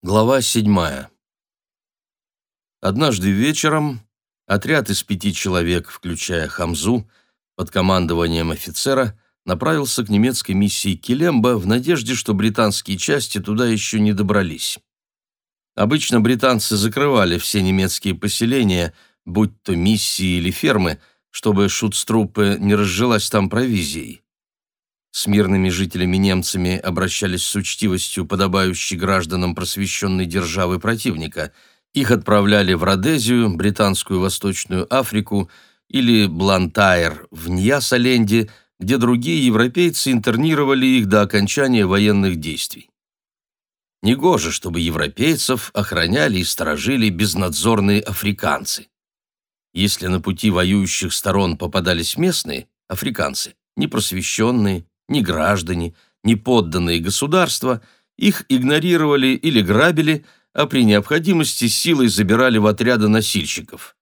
Глава седьмая. Однажды вечером отряд из пяти человек, включая Хамзу, под командованием офицера, направился к немецкой миссии Келемба в надежде, что британские части туда еще не добрались. Обычно британцы закрывали все немецкие поселения, будь то миссии или фермы, чтобы шутструппы не разжилась там провизией. С мирными жителями-немцами обращались с учтивостью, подобающей гражданам просвещенной державы противника. Их отправляли в Родезию, Британскую Восточную Африку или Блантайр в Ньясаленде, где другие европейцы интернировали их до окончания военных действий. Негоже, чтобы европейцев охраняли и сторожили безнадзорные африканцы. Если на пути воюющих сторон попадались местные, африканцы, непросвещенные, ни граждане, ни подданные государства их игнорировали или грабили, а при необходимости силой забирали в отряды носильщиков.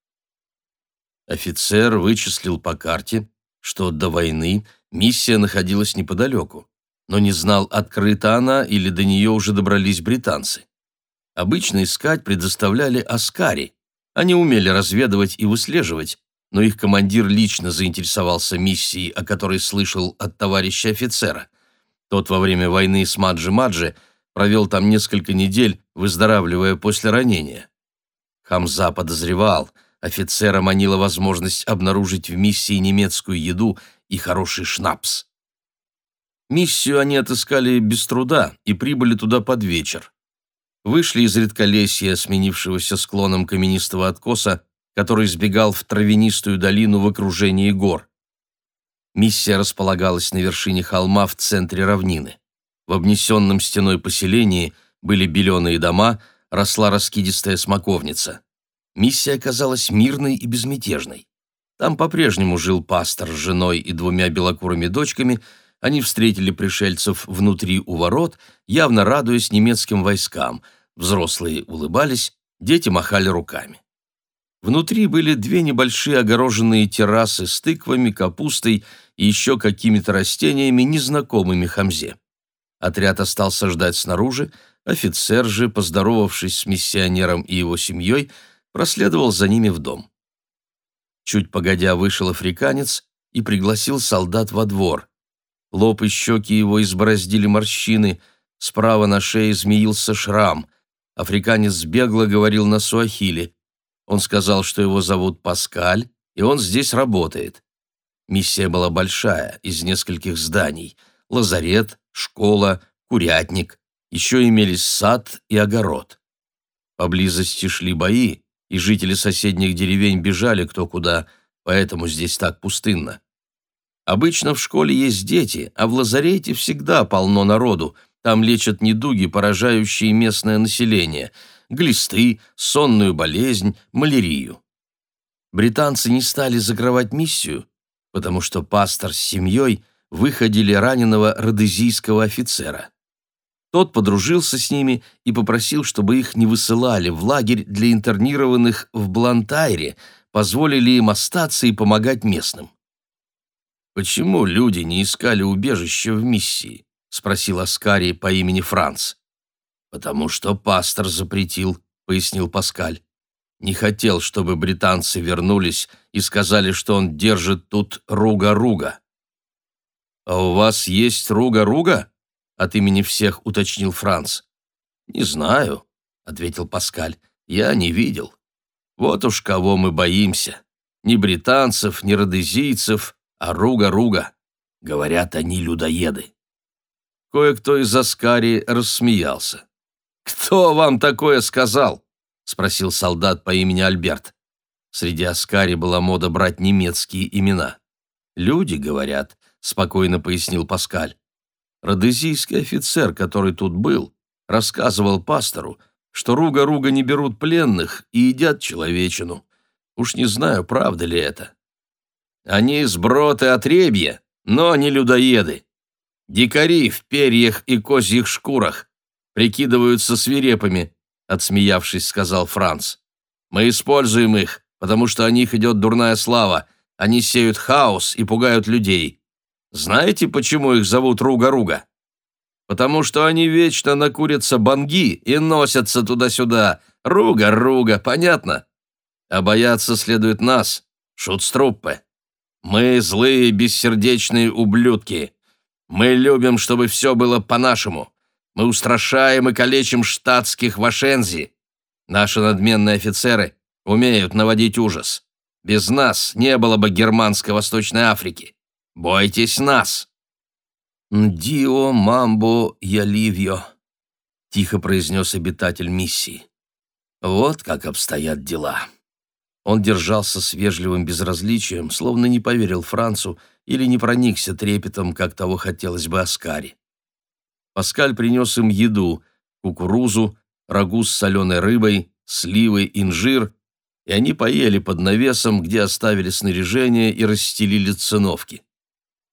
Офицер вычислил по карте, что до войны миссия находилась неподалеку, но не знал, открыта она или до нее уже добрались британцы. Обычно искать предоставляли Аскари. Они умели разведывать и выслеживать, но их командир лично заинтересовался миссией, о которой слышал от товарища офицера. Тот во время войны с Маджи-Маджи провел там несколько недель, выздоравливая после ранения. Хамза подозревал, офицера манила возможность обнаружить в миссии немецкую еду и хороший шнапс. Миссию они отыскали без труда и прибыли туда под вечер. Вышли из редколесья, сменившегося склоном каменистого откоса, который сбегал в травянистую долину в окружении гор. Миссия располагалась на вершине холма в центре равнины. В обнесенном стеной поселении были беленые дома, росла раскидистая смоковница. Миссия оказалась мирной и безмятежной. Там по-прежнему жил пастор с женой и двумя белокурыми дочками. Они встретили пришельцев внутри у ворот, явно радуясь немецким войскам. Взрослые улыбались, дети махали руками. Внутри были две небольшие огороженные террасы с тыквами, капустой и еще какими-то растениями, незнакомыми Хамзе. Отряд остался ждать снаружи, офицер же, поздоровавшись с миссионером и его семьей, проследовал за ними в дом. Чуть погодя вышел африканец и пригласил солдат во двор. Лоб и щеки его избороздили морщины, справа на шее змеился шрам. Африканец бегло говорил на суахили. Он сказал, что его зовут Паскаль, и он здесь работает. Миссия была большая, из нескольких зданий. Лазарет, школа, курятник. Еще имелись сад и огород. Поблизости шли бои, и жители соседних деревень бежали кто куда, поэтому здесь так пустынно. Обычно в школе есть дети, а в лазарете всегда полно народу. Там лечат недуги, поражающие местное население – глисты, сонную болезнь, малярию. Британцы не стали закрывать миссию, потому что пастор с семьей выходили раненого родезийского офицера. Тот подружился с ними и попросил, чтобы их не высылали в лагерь для интернированных в Блантайре, позволили им остаться и помогать местным. «Почему люди не искали убежище в миссии?» — спросил Аскарий по имени Франц. «Потому что пастор запретил», — пояснил Паскаль. «Не хотел, чтобы британцы вернулись и сказали, что он держит тут руга-руга». «А у вас есть руга-руга?» — от имени всех уточнил Франц. «Не знаю», — ответил Паскаль. «Я не видел. Вот уж кого мы боимся. Ни британцев, ни родезийцев, а руга-руга. Говорят, они людоеды». Кое-кто из Аскари рассмеялся. «Кто вам такое сказал?» — спросил солдат по имени Альберт. Среди Аскари была мода брать немецкие имена. «Люди, говорят», — спокойно пояснил Паскаль. Родезийский офицер, который тут был, рассказывал пастору, что руга-руга не берут пленных и едят человечину. Уж не знаю, правда ли это. Они сброд отребья, но не людоеды. Дикари в перьях и козьих шкурах, прикидываются свирепыми», — отсмеявшись, сказал Франц. «Мы используем их, потому что о них идет дурная слава. Они сеют хаос и пугают людей. Знаете, почему их зовут Руга-Руга?» потому что они вечно накурятся банги и носятся туда-сюда. Руга-руга, понятно? А бояться следует нас, шутструппы. Мы злые, бессердечные ублюдки. Мы любим, чтобы все было по-нашему. Мы устрашаем и калечим штатских вашензи. Наши надменные офицеры умеют наводить ужас. Без нас не было бы германской Восточной Африки. Бойтесь нас!» «Дио мамбо яливьо», — тихо произнес обитатель миссии. «Вот как обстоят дела». Он держался с вежливым безразличием, словно не поверил Францу или не проникся трепетом, как того хотелось бы Аскари. Паскаль принес им еду, кукурузу, рагу с соленой рыбой, сливы, инжир, и они поели под навесом, где оставили снаряжение и расстелили циновки.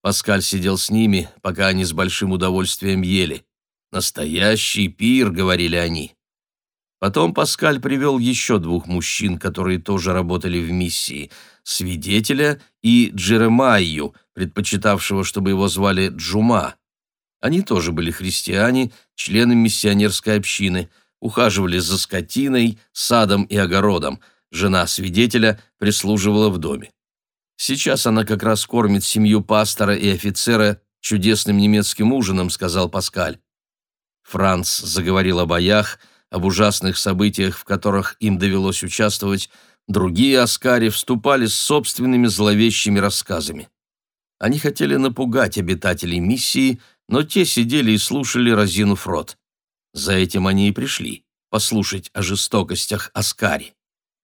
Паскаль сидел с ними, пока они с большим удовольствием ели. «Настоящий пир», — говорили они. Потом Паскаль привел еще двух мужчин, которые тоже работали в миссии, свидетеля и Джеремайю, предпочитавшего, чтобы его звали Джума. Они тоже были христиане, члены миссионерской общины, ухаживали за скотиной, садом и огородом. Жена свидетеля прислуживала в доме. Сейчас она как раз кормит семью пастора и офицера чудесным немецким ужином, сказал Паскаль. Франц заговорил о боях, об ужасных событиях, в которых им довелось участвовать, другие аскари вступали с собственными зловещими рассказами. Они хотели напугать обитателей миссии, но те сидели и слушали разинув рот. За этим они и пришли, послушать о жестокостях Аскари.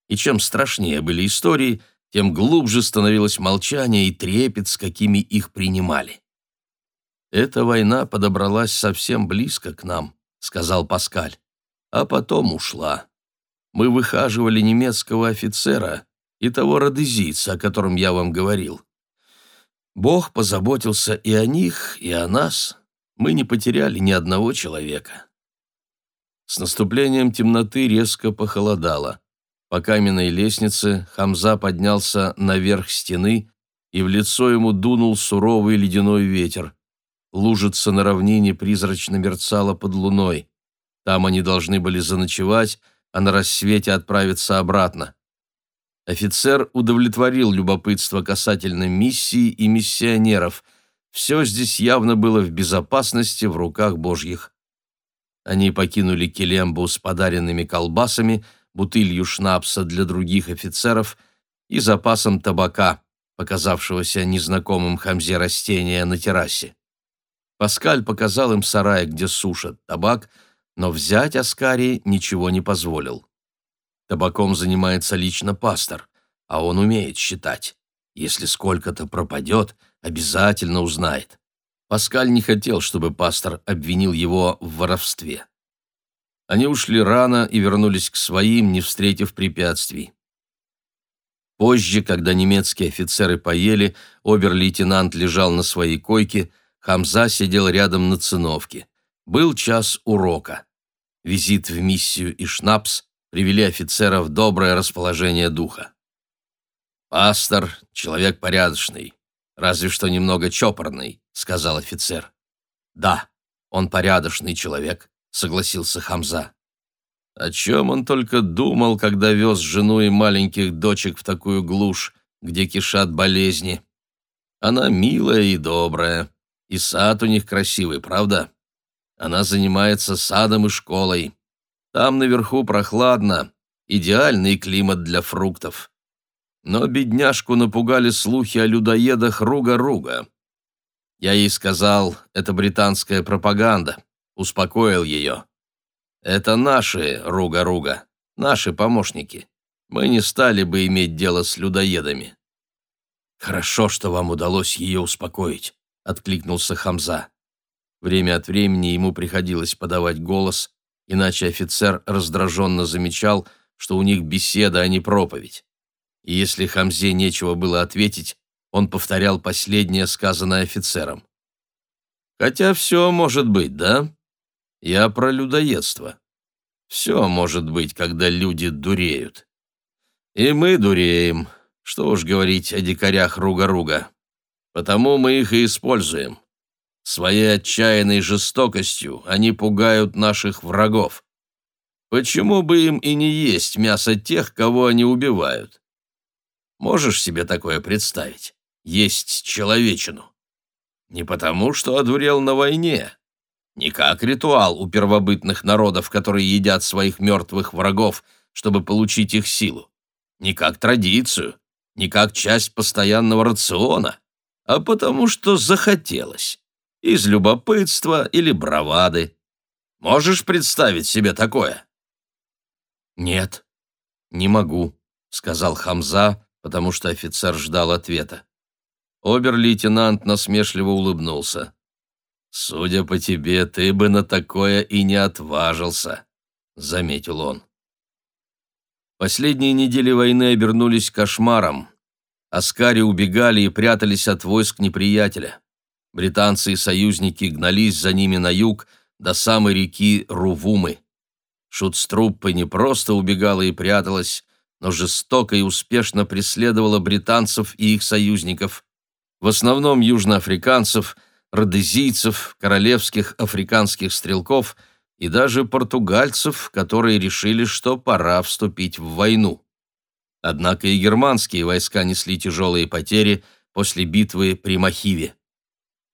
И чем страшнее были истории, тем глубже становилось молчание и трепет, с какими их принимали. «Эта война подобралась совсем близко к нам», — сказал Паскаль, — «а потом ушла. Мы выхаживали немецкого офицера и того родезийца, о котором я вам говорил. Бог позаботился и о них, и о нас. Мы не потеряли ни одного человека. С наступлением темноты резко похолодало. По каменной лестнице Хамза поднялся наверх стены, и в лицо ему дунул суровый ледяной ветер. Лужица на равнине призрачно мерцала под луной. Там они должны были заночевать, а на рассвете отправиться обратно. Офицер удовлетворил любопытство касательно миссии и миссионеров. Все здесь явно было в безопасности в руках Божьих. Они покинули Келембу с подаренными колбасами, бутылью шнапса для других офицеров и запасом табака, показавшегося незнакомым Хамзе растения на террасе. Паскаль показал им сарай, где сушат табак, но взять Аскари ничего не позволил. Табаком занимается лично пастор, а он умеет считать. Если сколько-то пропадет, обязательно узнает. Паскаль не хотел, чтобы пастор обвинил его в воровстве. Они ушли рано и вернулись к своим, не встретив препятствий. Позже, когда немецкие офицеры поели, обер-лейтенант лежал на своей койке, Хамза сидел рядом на циновке. Был час урока. Визит в миссию и шнапс привели офицера в доброе расположение духа. «Пастор — человек порядочный, разве что немного чопорный», — сказал офицер. «Да, он порядочный человек», — согласился Хамза. О чем он только думал, когда вез жену и маленьких дочек в такую глушь, где кишат болезни. Она милая и добрая, и сад у них красивый, правда? Она занимается садом и школой. Там наверху прохладно, идеальный климат для фруктов. Но бедняжку напугали слухи о людоедах Руга-Руга. Я ей сказал, это британская пропаганда, успокоил ее. Это наши Руга-Руга, наши помощники. Мы не стали бы иметь дело с людоедами. Хорошо, что вам удалось ее успокоить, откликнулся Хамза. Время от времени ему приходилось подавать голос, иначе офицер раздраженно замечал, что у них беседа, а не проповедь. И если Хамзе нечего было ответить, он повторял последнее, сказанное офицером. «Хотя все может быть, да? Я про людоедство. Все может быть, когда люди дуреют. И мы дуреем, что уж говорить о дикарях Руга-Руга. Потому мы их и используем. Своей отчаянной жестокостью они пугают наших врагов. Почему бы им и не есть мясо тех, кого они убивают? Можешь себе такое представить? Есть человечину. Не потому, что одурел на войне, не как ритуал у первобытных народов, которые едят своих мертвых врагов, чтобы получить их силу, не как традицию, не как часть постоянного рациона, а потому что захотелось, из любопытства или бравады. Можешь представить себе такое? «Нет, не могу», — сказал Хамза, потому что офицер ждал ответа. Обер-лейтенант насмешливо улыбнулся. «Судя по тебе, ты бы на такое и не отважился», — заметил он. Последние недели войны обернулись кошмаром. Аскари убегали и прятались от войск неприятеля. Британцы и союзники гнались за ними на юг до самой реки Рувумы. Шутструппа не просто убегала и пряталась, но жестоко и успешно преследовала британцев и их союзников, в основном южноафриканцев, родезийцев, королевских африканских стрелков и даже португальцев, которые решили, что пора вступить в войну. Однако и германские войска несли тяжелые потери после битвы при Махиве.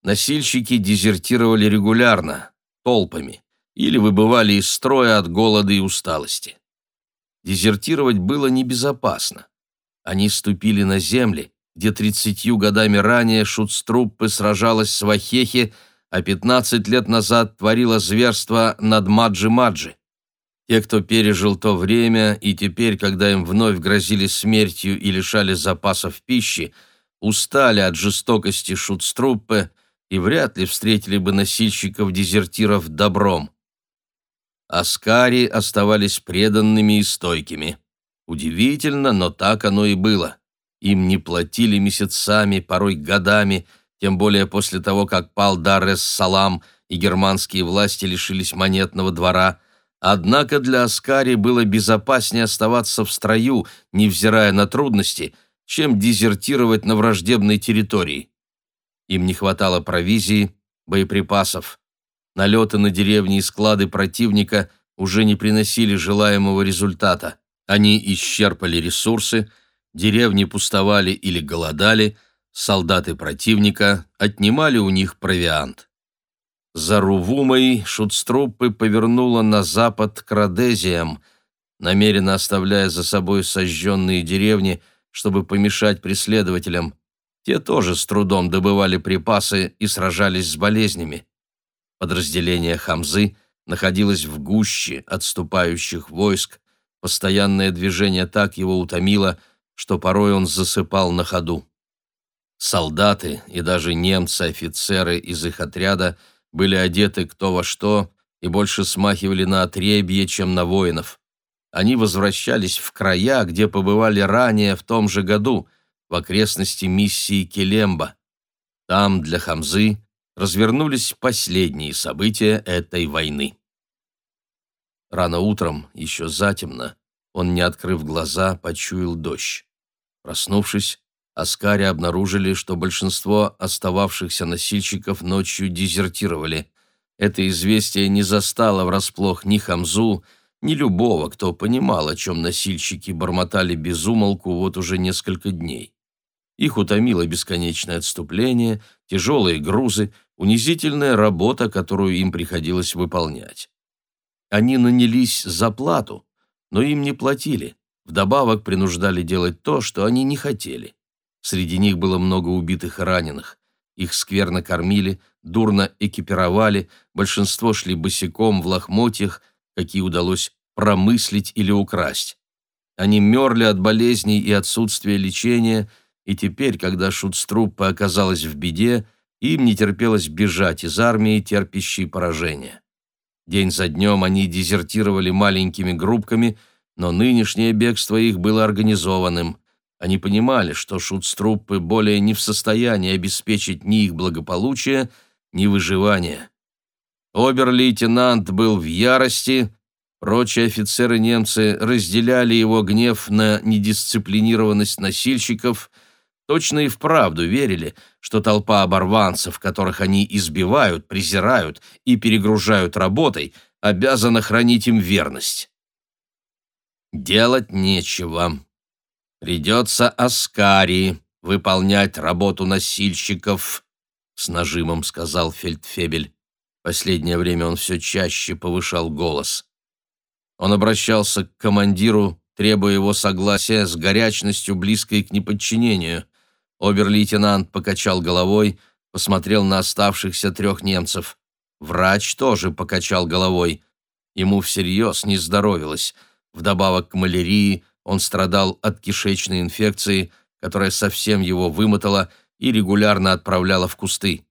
Носильщики дезертировали регулярно, толпами или выбывали из строя от голода и усталости. Дезертировать было небезопасно. Они ступили на земли, где тридцатью годами ранее Шуцтруппы сражалась с Вахехи, а пятнадцать лет назад творила зверство над Маджи-Маджи. Те, кто пережил то время, и теперь, когда им вновь грозили смертью и лишали запасов пищи, устали от жестокости Шуцтруппы и вряд ли встретили бы носильщиков-дезертиров добром. Аскари оставались преданными и стойкими. Удивительно, но так оно и было. Им не платили месяцами, порой годами, тем более после того, как пал Дар-эс-Салам и германские власти лишились монетного двора. Однако для Аскари было безопаснее оставаться в строю, невзирая на трудности, чем дезертировать на враждебной территории. Им не хватало провизии, боеприпасов. Налеты на деревни и склады противника уже не приносили желаемого результата. Они исчерпали ресурсы, деревни пустовали или голодали, солдаты противника отнимали у них провиант. За Рувумой шутструппы повернула на запад к Родезиям, намеренно оставляя за собой сожженные деревни, чтобы помешать преследователям. Те тоже с трудом добывали припасы и сражались с болезнями. Подразделение Хамзы находилось в гуще отступающих войск, постоянное движение так его утомило, что порой он засыпал на ходу. Солдаты и даже немцы-офицеры из их отряда были одеты кто во что и больше смахивали на отребье, чем на воинов. Они возвращались в края, где побывали ранее в том же году, в окрестности миссии Келемба. Там для Хамзы развернулись последние события этой войны. Рано утром, еще затемно, он, не открыв глаза, почуял дождь. Проснувшись, Аскари обнаружили, что большинство остававшихся носильщиков ночью дезертировали. Это известие не застало врасплох ни Хамзу, ни любого, кто понимал, о чем носильщики бормотали без умолку вот уже несколько дней. Их утомило бесконечное отступление, тяжелые грузы, унизительная работа, которую им приходилось выполнять. Они нанялись за плату, но им не платили, вдобавок принуждали делать то, что они не хотели. Среди них было много убитых и раненых. Их скверно кормили, дурно экипировали, большинство шли босиком в лохмотьях, какие удалось промыслить или украсть. Они мерли от болезней и отсутствия лечения, и теперь, когда шутструппа оказалась в беде, им не терпелось бежать из армии, терпящей поражение. День за днем они дезертировали маленькими группками, но нынешнее бегство их было организованным. Они понимали, что шутструппы более не в состоянии обеспечить ни их благополучие, ни выживание. Обер-лейтенант был в ярости, прочие офицеры-немцы разделяли его гнев на недисциплинированность носильщиков, точно и вправду верили, что толпа оборванцев, которых они избивают, презирают и перегружают работой, обязана хранить им верность. Делать нечего. Придется Аскари выполнять работу носильщиков, с нажимом сказал Фельдфебель. Последнее время он все чаще повышал голос. Он обращался к командиру, требуя его согласия с горячностью, близкой к неподчинению. Обер-лейтенант покачал головой, посмотрел на оставшихся трех немцев. Врач тоже покачал головой. Ему всерьез не здоровилось. Вдобавок к малярии он страдал от кишечной инфекции, которая совсем его вымотала и регулярно отправляла в кусты.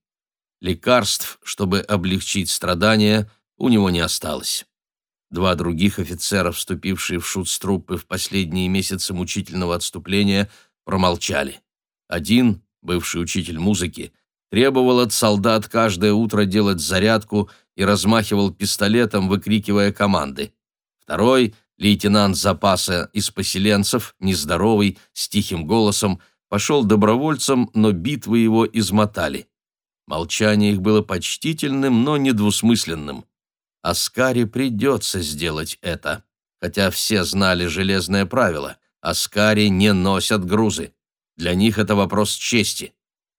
Лекарств, чтобы облегчить страдания, у него не осталось. Два других офицера, вступившие в шутструппы в последние месяцы мучительного отступления, промолчали. Один, бывший учитель музыки, требовал от солдат каждое утро делать зарядку и размахивал пистолетом, выкрикивая команды. Второй, лейтенант запаса из поселенцев, нездоровый, с тихим голосом, пошел добровольцем, но битвы его измотали. Молчание их было почтительным, но недвусмысленным. Аскаре придется сделать это, хотя все знали железное правило – Аскари не носят грузы. Для них это вопрос чести.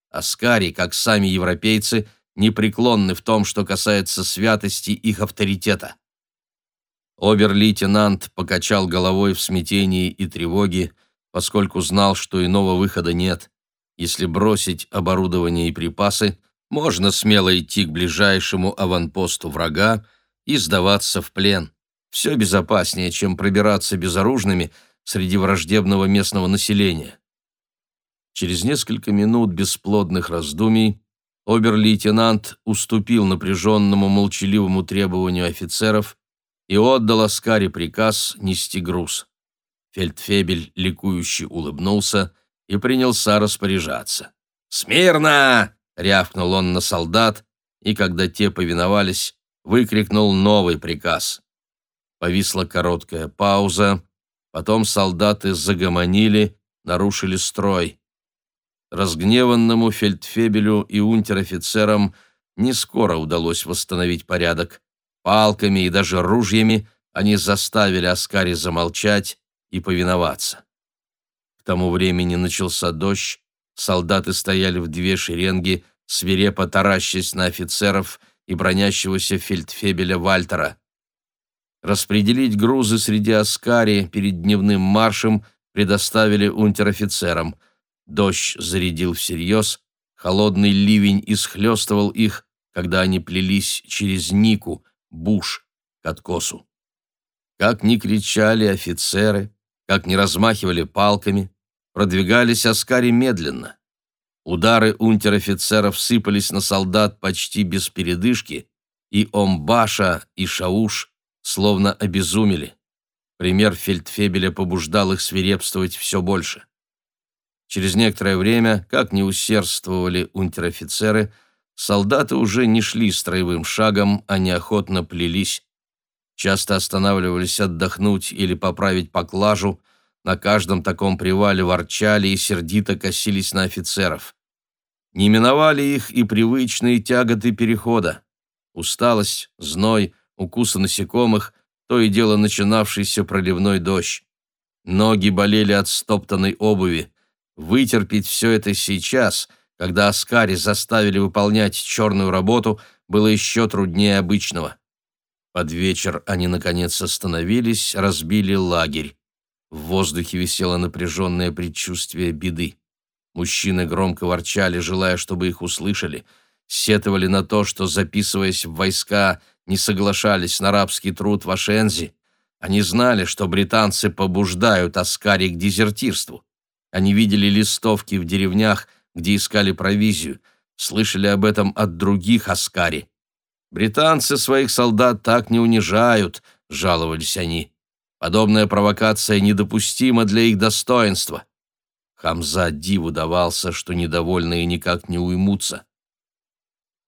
Аскари, как сами европейцы, непреклонны в том, что касается святости их авторитета. Обер-лейтенант покачал головой в смятении и тревоге, поскольку знал, что иного выхода нет. Если бросить оборудование и припасы, можно смело идти к ближайшему аванпосту врага и сдаваться в плен. Все безопаснее, чем пробираться безоружными среди враждебного местного населения. Через несколько минут бесплодных раздумий обер-лейтенант уступил напряженному молчаливому требованию офицеров и отдал Аскаре приказ нести груз. Фельдфебель ликующе улыбнулся и принялся распоряжаться. «Смирно!» — рявкнул он на солдат, и когда те повиновались, выкрикнул новый приказ. Повисла короткая пауза, потом солдаты загомонили, нарушили строй. Разгневанному фельдфебелю и унтер-офицерам не скоро удалось восстановить порядок. Палками и даже ружьями они заставили Аскари замолчать и повиноваться. К тому времени начался дождь, солдаты стояли в две шеренги, свирепо таращась на офицеров и бронящегося фельдфебеля Вальтера. Распределить грузы среди Аскари перед дневным маршем предоставили унтер-офицерам. Дождь зарядил всерьез, холодный ливень исхлестывал их, когда они плелись через Нику, Буш, к откосу. Как ни кричали офицеры, как ни размахивали палками, продвигались Аскари медленно. Удары унтер-офицеров сыпались на солдат почти без передышки, и Омбаша, и Шауш словно обезумели. Пример фельдфебеля побуждал их свирепствовать все больше. Через некоторое время, как ни усердствовали унтер-офицеры, солдаты уже не шли строевым шагом, а неохотно плелись. Часто останавливались отдохнуть или поправить поклажу, на каждом таком привале ворчали и сердито косились на офицеров. Не миновали их и привычные тяготы перехода. Усталость, зной, укусы насекомых, то и дело начинавшийся проливной дождь. Ноги болели от стоптанной обуви. Вытерпеть все это сейчас, когда Аскари заставили выполнять черную работу, было еще труднее обычного. Под вечер они, наконец, остановились, разбили лагерь. В воздухе висело напряженное предчувствие беды. Мужчины громко ворчали, желая, чтобы их услышали, сетовали на то, что, записываясь в войска, не соглашались на рабский труд в Ашензе. Они знали, что британцы побуждают Аскари к дезертирству. Они видели листовки в деревнях, где искали провизию, слышали об этом от других Аскари. «Британцы своих солдат так не унижают», — жаловались они. «Подобная провокация недопустима для их достоинства». Хамза диву давался, что недовольные никак не уймутся.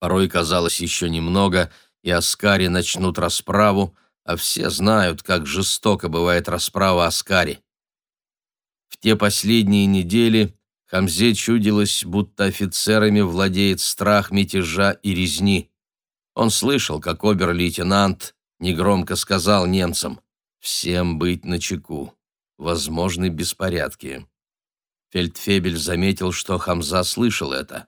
Порой казалось еще немного, и Аскари начнут расправу, а все знают, как жестоко бывает расправа Аскари. В те последние недели Хамзе чудилось, будто офицерами владеет страх мятежа и резни. Он слышал, как обер-лейтенант негромко сказал немцам «Всем быть начеку, возможны беспорядки». Фельдфебель заметил, что Хамза слышал это.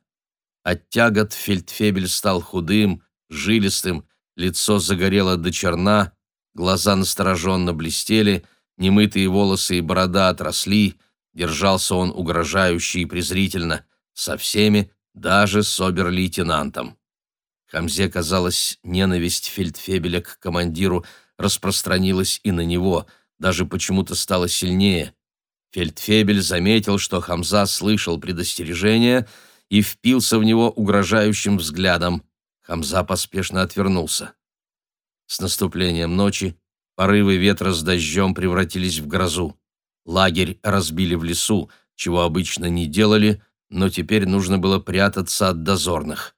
От тягот Фельдфебель стал худым, жилистым, лицо загорело до черна, глаза настороженно блестели, немытые волосы и борода отросли, держался он угрожающе и презрительно, со всеми, даже с обер-лейтенантом. Хамзе, казалось, ненависть Фельдфебеля к командиру распространилась и на него, даже почему-то стала сильнее. Фельдфебель заметил, что Хамза слышал предостережение и впился в него угрожающим взглядом. Хамза поспешно отвернулся. С наступлением ночи порывы ветра с дождем превратились в грозу. Лагерь разбили в лесу, чего обычно не делали, но теперь нужно было прятаться от дозорных.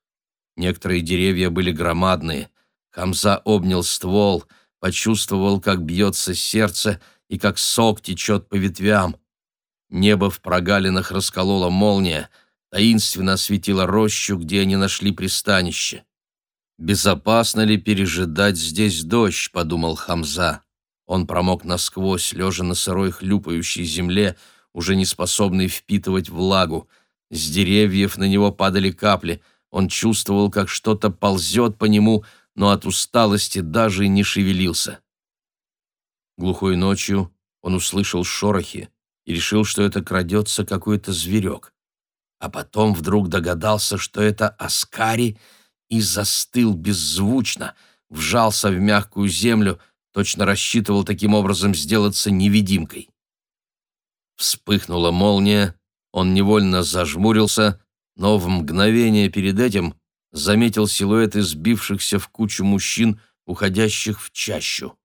Некоторые деревья были громадные. Хамза обнял ствол, почувствовал, как бьется сердце и как сок течет по ветвям. Небо в прогалинах расколола молния, таинственно осветила рощу, где они нашли пристанище. «Безопасно ли пережидать здесь дождь?» — подумал Хамза. Он промок насквозь, лежа на сырой хлюпающей земле, уже не способный впитывать влагу. С деревьев на него падали капли. Он чувствовал, как что-то ползет по нему, но от усталости даже не шевелился. Глухой ночью он услышал шорохи и решил, что это крадется какой-то зверек. А потом вдруг догадался, что это Аскари, и застыл беззвучно, вжался в мягкую землю, точно рассчитывал таким образом сделаться невидимкой. Вспыхнула молния, он невольно зажмурился, но в мгновение перед этим заметил силуэты сбившихся в кучу мужчин, уходящих в чащу.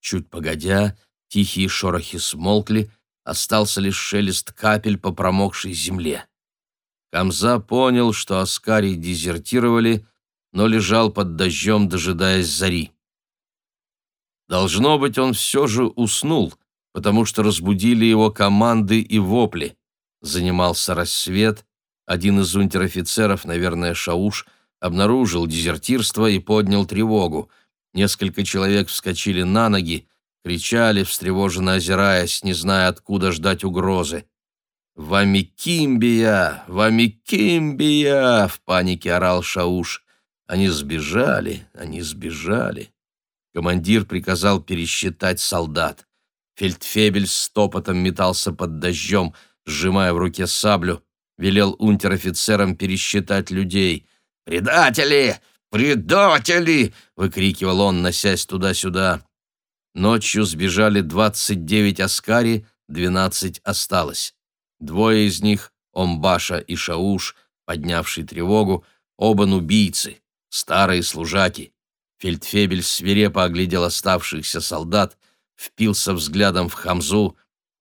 Чуть погодя, тихие шорохи смолкли, остался лишь шелест капель по промокшей земле. Камза понял, что Аскари дезертировали, но лежал под дождем, дожидаясь зари. Должно быть, он все же уснул, потому что разбудили его команды и вопли. Занимался рассвет, один из унтер-офицеров, наверное, Шауш, обнаружил дезертирство и поднял тревогу. Несколько человек вскочили на ноги, кричали, встревоженно озираясь, не зная, откуда ждать угрозы. «Вамикимбия! Вамикимбия!» — в панике орал Шауш. Они сбежали, они сбежали. Командир приказал пересчитать солдат. Фельдфебель с топотом метался под дождем, сжимая в руке саблю, велел унтер-офицерам пересчитать людей. «Предатели! Предатели!» — выкрикивал он, носясь туда-сюда. Ночью сбежали двадцать девять аскари, двенадцать осталось. Двое из них, Омбаша и Шауш, поднявший тревогу, оба нубийцы, старые служаки. Фельдфебель свирепо оглядел оставшихся солдат, впился взглядом в Хамзу,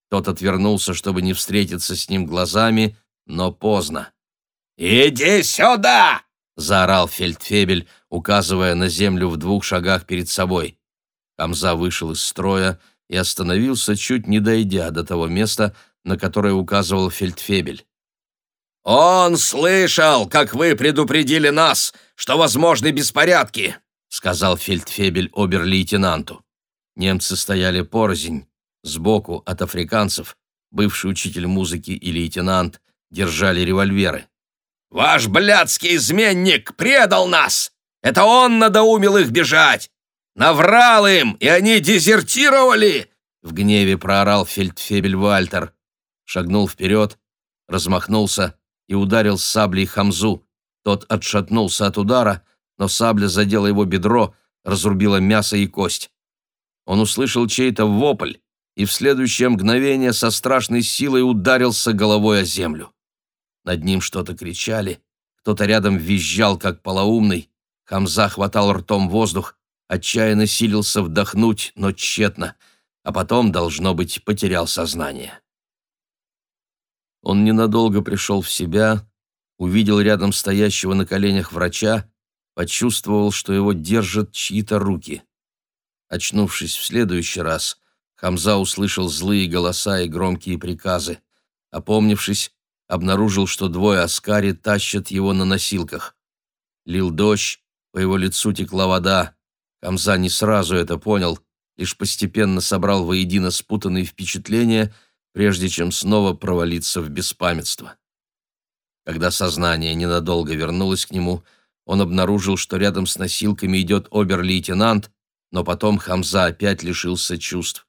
тот отвернулся, чтобы не встретиться с ним глазами, но поздно. «Иди сюда!» — заорал Фельдфебель, указывая на землю в двух шагах перед собой. Хамза вышел из строя и остановился, чуть не дойдя до того места, на которое указывал Фельдфебель. «Он слышал, как вы предупредили нас, что возможны беспорядки», — сказал Фельдфебель обер-лейтенанту. Немцы стояли порознь, сбоку от африканцев, бывший учитель музыки и лейтенант держали револьверы. «Ваш блядский изменник предал нас! Это он надоумил их бежать! Наврал им, и они дезертировали!» В гневе проорал фельдфебель Вальтер. Шагнул вперед, размахнулся и ударил саблей Хамзу. Тот отшатнулся от удара, но сабля задела его бедро, разрубила мясо и кость. Он услышал чей-то вопль и в следующее мгновение со страшной силой ударился головой о землю. Над ним что-то кричали, кто-то рядом визжал, как полоумный. Хамза хватал ртом воздух, отчаянно силился вдохнуть, но тщетно, а потом, должно быть, потерял сознание. Он ненадолго пришел в себя, увидел рядом стоящего на коленях врача, почувствовал, что его держат чьи-то руки. Очнувшись в следующий раз, Хамза услышал злые голоса и громкие приказы. Опомнившись, обнаружил, что двое аскари тащат его на носилках. Лил дождь, по его лицу текла вода. Камза не сразу это понял, лишь постепенно собрал воедино спутанные впечатления, прежде чем снова провалиться в беспамятство. Когда сознание ненадолго вернулось к нему, он обнаружил, что рядом с носилками идет обер-лейтенант, но потом Хамза опять лишился чувств.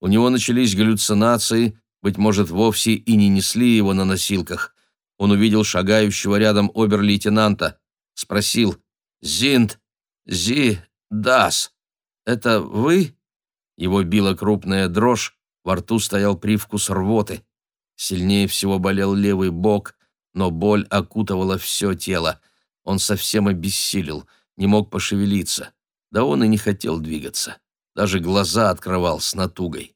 У него начались галлюцинации, быть может, вовсе и не несли его на носилках. Он увидел шагающего рядом обер-лейтенанта, спросил «Зинд, Зи, Дас, это вы?» Его била крупная дрожь, во рту стоял привкус рвоты. Сильнее всего болел левый бок, но боль окутывала все тело. Он совсем обессилел, не мог пошевелиться. Да он и не хотел двигаться. Даже глаза открывал с натугой.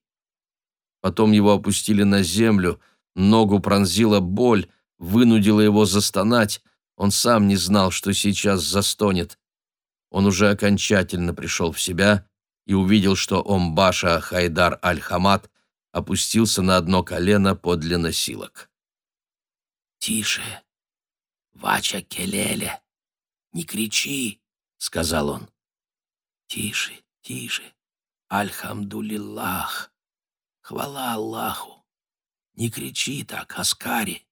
Потом его опустили на землю, ногу пронзила боль, вынудила его застонать. Он сам не знал, что сейчас застонет. Он уже окончательно пришел в себя и увидел, что Омбаша Хайдар Аль-Хамад опустился на одно колено подле носилок. «Тише, Вача Келеле, не кричи», — сказал он. «Тише, тише, Альхамдулиллах, Хвала Аллаху! Не кричи так, Аскари!»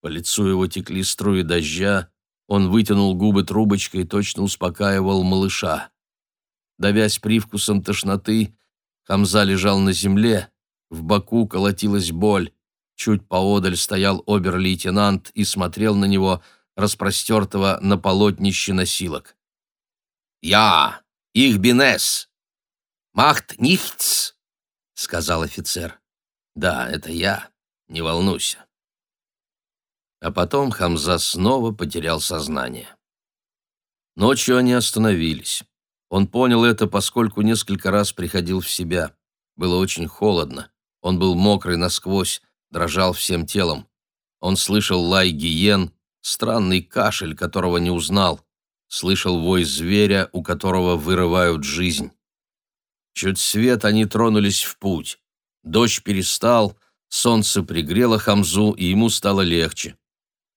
По лицу его текли струи дождя, он вытянул губы трубочкой, точно успокаивал малыша. Давясь привкусом тошноты, Хамза лежал на земле, в боку колотилась боль. Чуть поодаль стоял обер-лейтенант и смотрел на него, распростертого на полотнище носилок. «Я, их бинес! Махт нихтс!» — сказал офицер. «Да, это я. Не волнуйся». А потом Хамза снова потерял сознание. Ночью они остановились. Он понял это, поскольку несколько раз приходил в себя. Было очень холодно. Он был мокрый насквозь, дрожал всем телом. Он слышал лай гиен, странный кашель, которого не узнал. Слышал вой зверя, у которого вырывают жизнь. Чуть свет они тронулись в путь. Дождь перестал, солнце пригрело Хамзу, и ему стало легче.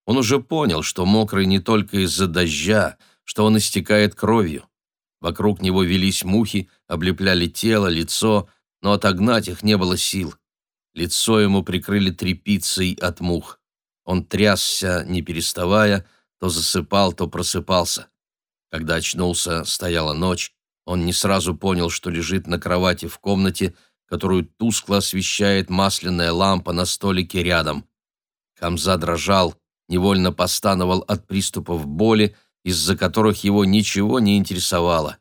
Он уже понял, что мокрый не только из-за дождя, что он истекает кровью. Вокруг него велись мухи, облепляли тело, лицо, но отогнать их не было сил. Лицо ему прикрыли тряпицей от мух. Он трясся, не переставая, то засыпал, то просыпался. Когда очнулся, стояла ночь, он не сразу понял, что лежит на кровати в комнате, которую тускло освещает масляная лампа на столике рядом. Хамза дрожал, невольно постановал от приступов боли, из-за которых его ничего не интересовало.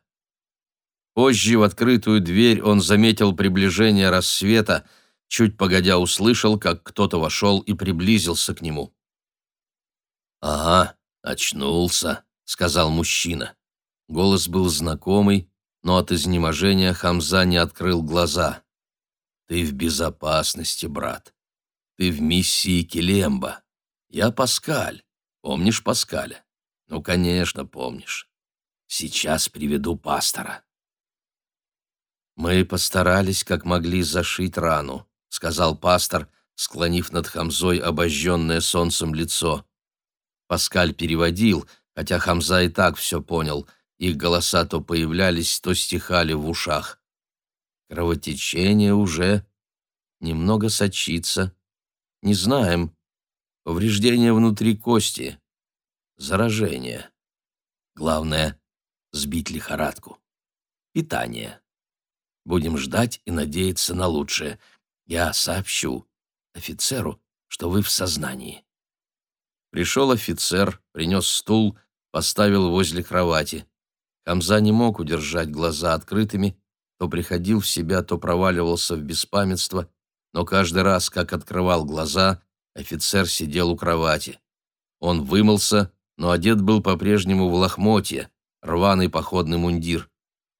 Позже в открытую дверь он заметил приближение рассвета, чуть погодя услышал, как кто-то вошел и приблизился к нему. «Ага, очнулся», — сказал мужчина. Голос был знакомый, но от изнеможения Хамза не открыл глаза. «Ты в безопасности, брат. Ты в миссии Келемба. Я Паскаль. Помнишь Паскаля? Ну, конечно, помнишь. Сейчас приведу пастора». «Мы постарались, как могли, зашить рану», — сказал пастор, склонив над Хамзой обожженное солнцем лицо. Паскаль переводил, хотя Хамза и так все понял — их голоса то появлялись, то стихали в ушах. Кровотечение уже немного сочится. Не знаем. Повреждение внутри кости. Заражение. Главное — сбить лихорадку. Питание. Будем ждать и надеяться на лучшее. Я сообщу офицеру, что вы в сознании. Пришел офицер, принес стул, поставил возле кровати. Хамза не мог удержать глаза открытыми, то приходил в себя, то проваливался в беспамятство, но каждый раз, как открывал глаза, офицер сидел у кровати. Он вымылся, но одет был по-прежнему в лохмотье, рваный походный мундир.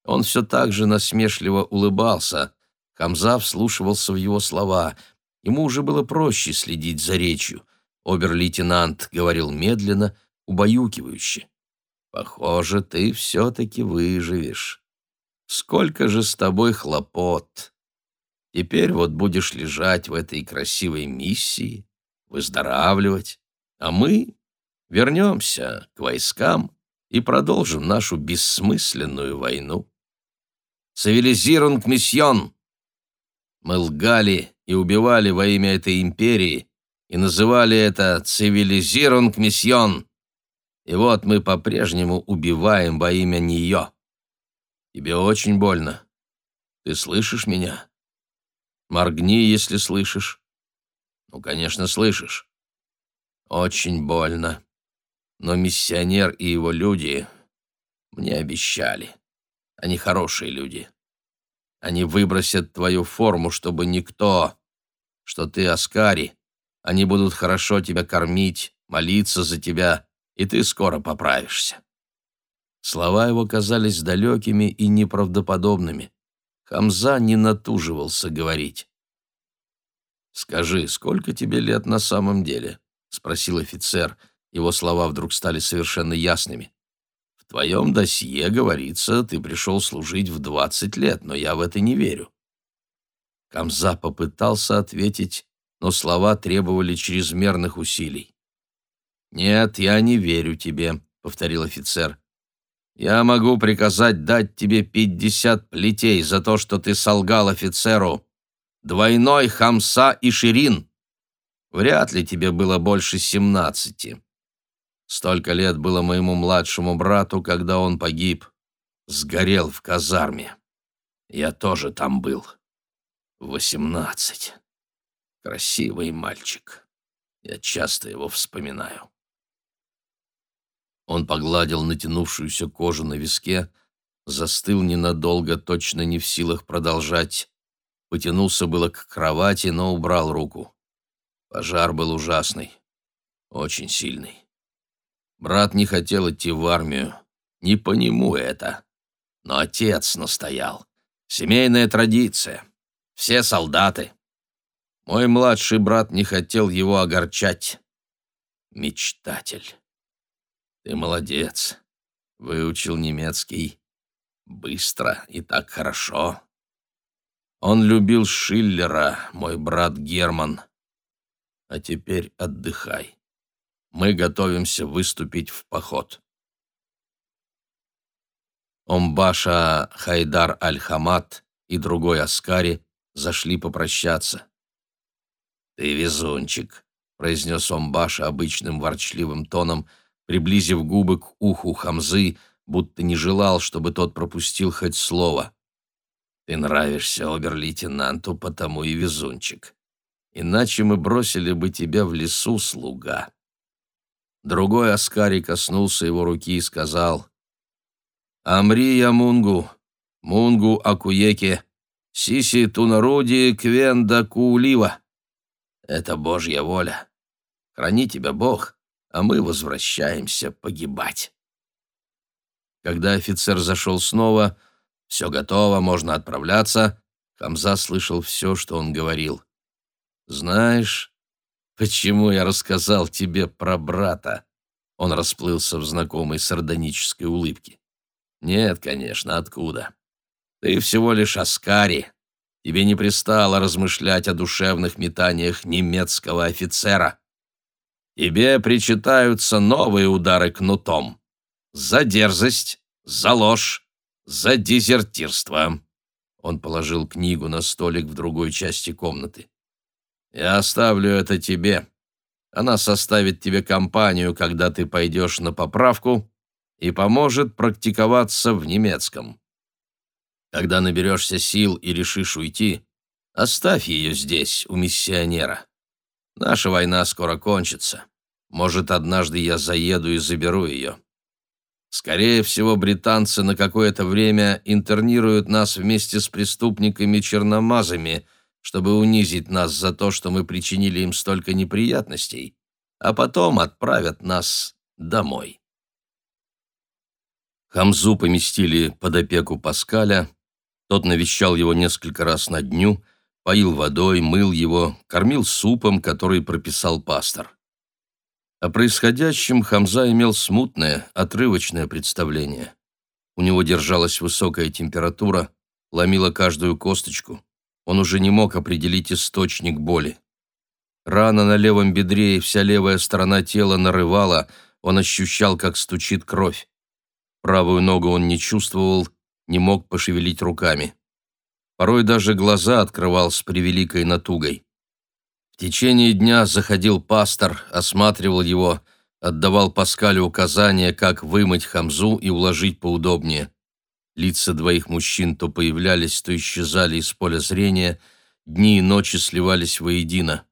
Он все так же насмешливо улыбался. Хамза вслушивался в его слова. Ему уже было проще следить за речью. Обер-лейтенант говорил медленно, убаюкивающе. Похоже, ты все-таки выживешь. Сколько же с тобой хлопот. Теперь вот будешь лежать в этой красивой миссии, выздоравливать, а мы вернемся к войскам и продолжим нашу бессмысленную войну. Цивилизирунг миссион! Мы лгали и убивали во имя этой империи и называли это цивилизирунг миссион. И вот мы по-прежнему убиваем во имя нее. Тебе очень больно. Ты слышишь меня? Моргни, если слышишь. Ну, конечно, слышишь. Очень больно. Но миссионер и его люди мне обещали. Они хорошие люди. Они выбросят твою форму, чтобы никто, что ты Аскари. Они будут хорошо тебя кормить, молиться за тебя, и ты скоро поправишься. Слова его казались далекими и неправдоподобными. Хамза не натуживался говорить. «Скажи, сколько тебе лет на самом деле?» — спросил офицер. Его слова вдруг стали совершенно ясными. «В твоем досье говорится, ты пришел служить в двадцать лет, но я в это не верю». Камза попытался ответить, но слова требовали чрезмерных усилий. «Нет, я не верю тебе», — повторил офицер. «Я могу приказать дать тебе пятьдесят плетей за то, что ты солгал офицеру. Двойной хамса и ширин. Вряд ли тебе было больше семнадцати. Столько лет было моему младшему брату, когда он погиб. Сгорел в казарме. Я тоже там был. Восемнадцать. Красивый мальчик. Я часто его вспоминаю. Он погладил натянувшуюся кожу на виске, застыл ненадолго, точно не в силах продолжать. Потянулся было к кровати, но убрал руку. Пожар был ужасный, очень сильный. Брат не хотел идти в армию, не по нему это. Но отец настоял. Семейная традиция. Все солдаты. Мой младший брат не хотел его огорчать. Мечтатель. Ты молодец. Выучил немецкий. Быстро и так хорошо. Он любил Шиллера, мой брат Герман. А теперь отдыхай. Мы готовимся выступить в поход. Омбаша Хайдар Аль-Хамад и другой Аскари зашли попрощаться. «Ты везунчик», — произнес Омбаша обычным ворчливым тоном — приблизив губы к уху Хамзы, будто не желал, чтобы тот пропустил хоть слово. «Ты нравишься обер-лейтенанту, потому и везунчик. Иначе мы бросили бы тебя в лесу, слуга». Другой Аскари коснулся его руки и сказал, «Амри я Мунгу, Мунгу Акуеке, Сиси Тунаруди Квенда Куулива. Это Божья воля. Храни тебя Бог, а мы возвращаемся погибать. Когда офицер зашел снова, все готово, можно отправляться, Хамза слышал все, что он говорил. «Знаешь, почему я рассказал тебе про брата?» Он расплылся в знакомой сардонической улыбке. «Нет, конечно, откуда? Ты всего лишь Аскари. Тебе не пристало размышлять о душевных метаниях немецкого офицера. Тебе причитаются новые удары кнутом. За дерзость, за ложь, за дезертирство. Он положил книгу на столик в другой части комнаты. Я оставлю это тебе. Она составит тебе компанию, когда ты пойдешь на поправку, и поможет практиковаться в немецком. Когда наберешься сил и решишь уйти, оставь ее здесь, у миссионера. Наша война скоро кончится. Может, однажды я заеду и заберу ее. Скорее всего, британцы на какое-то время интернируют нас вместе с преступниками-черномазами, чтобы унизить нас за то, что мы причинили им столько неприятностей, а потом отправят нас домой. Хамзу поместили под опеку Паскаля, тот навещал его несколько раз на дню, поил водой, мыл его, кормил супом, который прописал пастор. О происходящем Хамза имел смутное, отрывочное представление. У него держалась высокая температура, ломила каждую косточку. Он уже не мог определить источник боли. Рана на левом бедре и вся левая сторона тела нарывала, он ощущал, как стучит кровь. Правую ногу он не чувствовал, не мог пошевелить руками. Порой даже глаза открывал с превеликой натугой. В течение дня заходил пастор, осматривал его, отдавал Паскалю указания, как вымыть хамзу и уложить поудобнее. Лица двоих мужчин то появлялись, то исчезали из поля зрения, дни и ночи сливались воедино.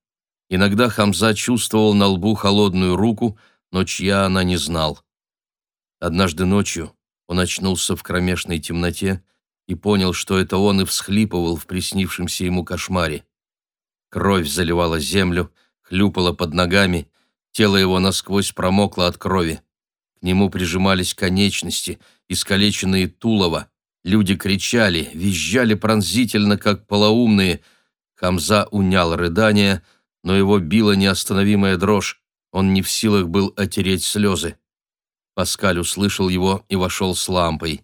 Иногда Хамза чувствовал на лбу холодную руку, но чья она не знал. Однажды ночью он очнулся в кромешной темноте и понял, что это он и всхлипывал в приснившемся ему кошмаре. Кровь заливала землю, хлюпала под ногами, тело его насквозь промокло от крови. К нему прижимались конечности, искалеченные тулова. Люди кричали, визжали пронзительно, как полоумные. Хамза унял рыдания, но его била неостановимая дрожь. Он не в силах был отереть слезы. Паскаль услышал его и вошел с лампой.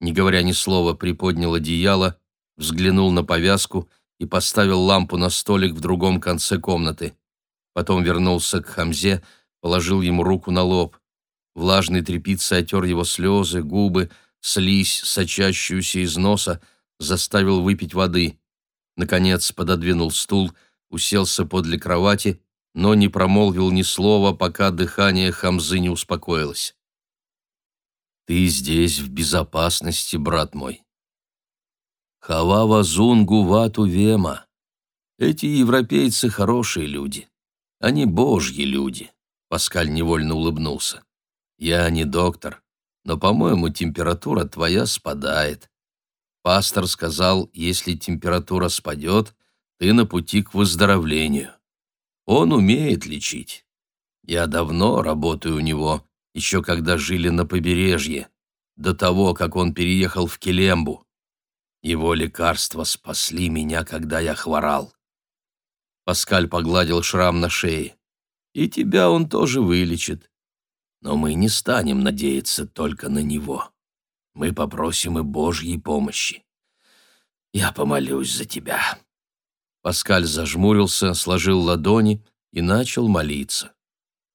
Не говоря ни слова, приподнял одеяло, взглянул на повязку и поставил лампу на столик в другом конце комнаты. Потом вернулся к Хамзе, положил ему руку на лоб. Влажный тряпицей отер его слезы, губы, слизь, сочащуюся из носа, заставил выпить воды. Наконец пододвинул стул, уселся подле кровати, но не промолвил ни слова, пока дыхание Хамзы не успокоилось. Ты здесь в безопасности, брат мой. Хавава зунгу вату вема. Эти европейцы хорошие люди. Они божьи люди. Паскаль невольно улыбнулся. Я не доктор, но, по-моему, температура твоя спадает. Пастор сказал, если температура спадет, ты на пути к выздоровлению. Он умеет лечить. Я давно работаю у него, еще когда жили на побережье, до того, как он переехал в Келембу. Его лекарства спасли меня, когда я хворал. Паскаль погладил шрам на шее. И тебя он тоже вылечит. Но мы не станем надеяться только на него. Мы попросим и Божьей помощи. Я помолюсь за тебя. Паскаль зажмурился, сложил ладони и начал молиться.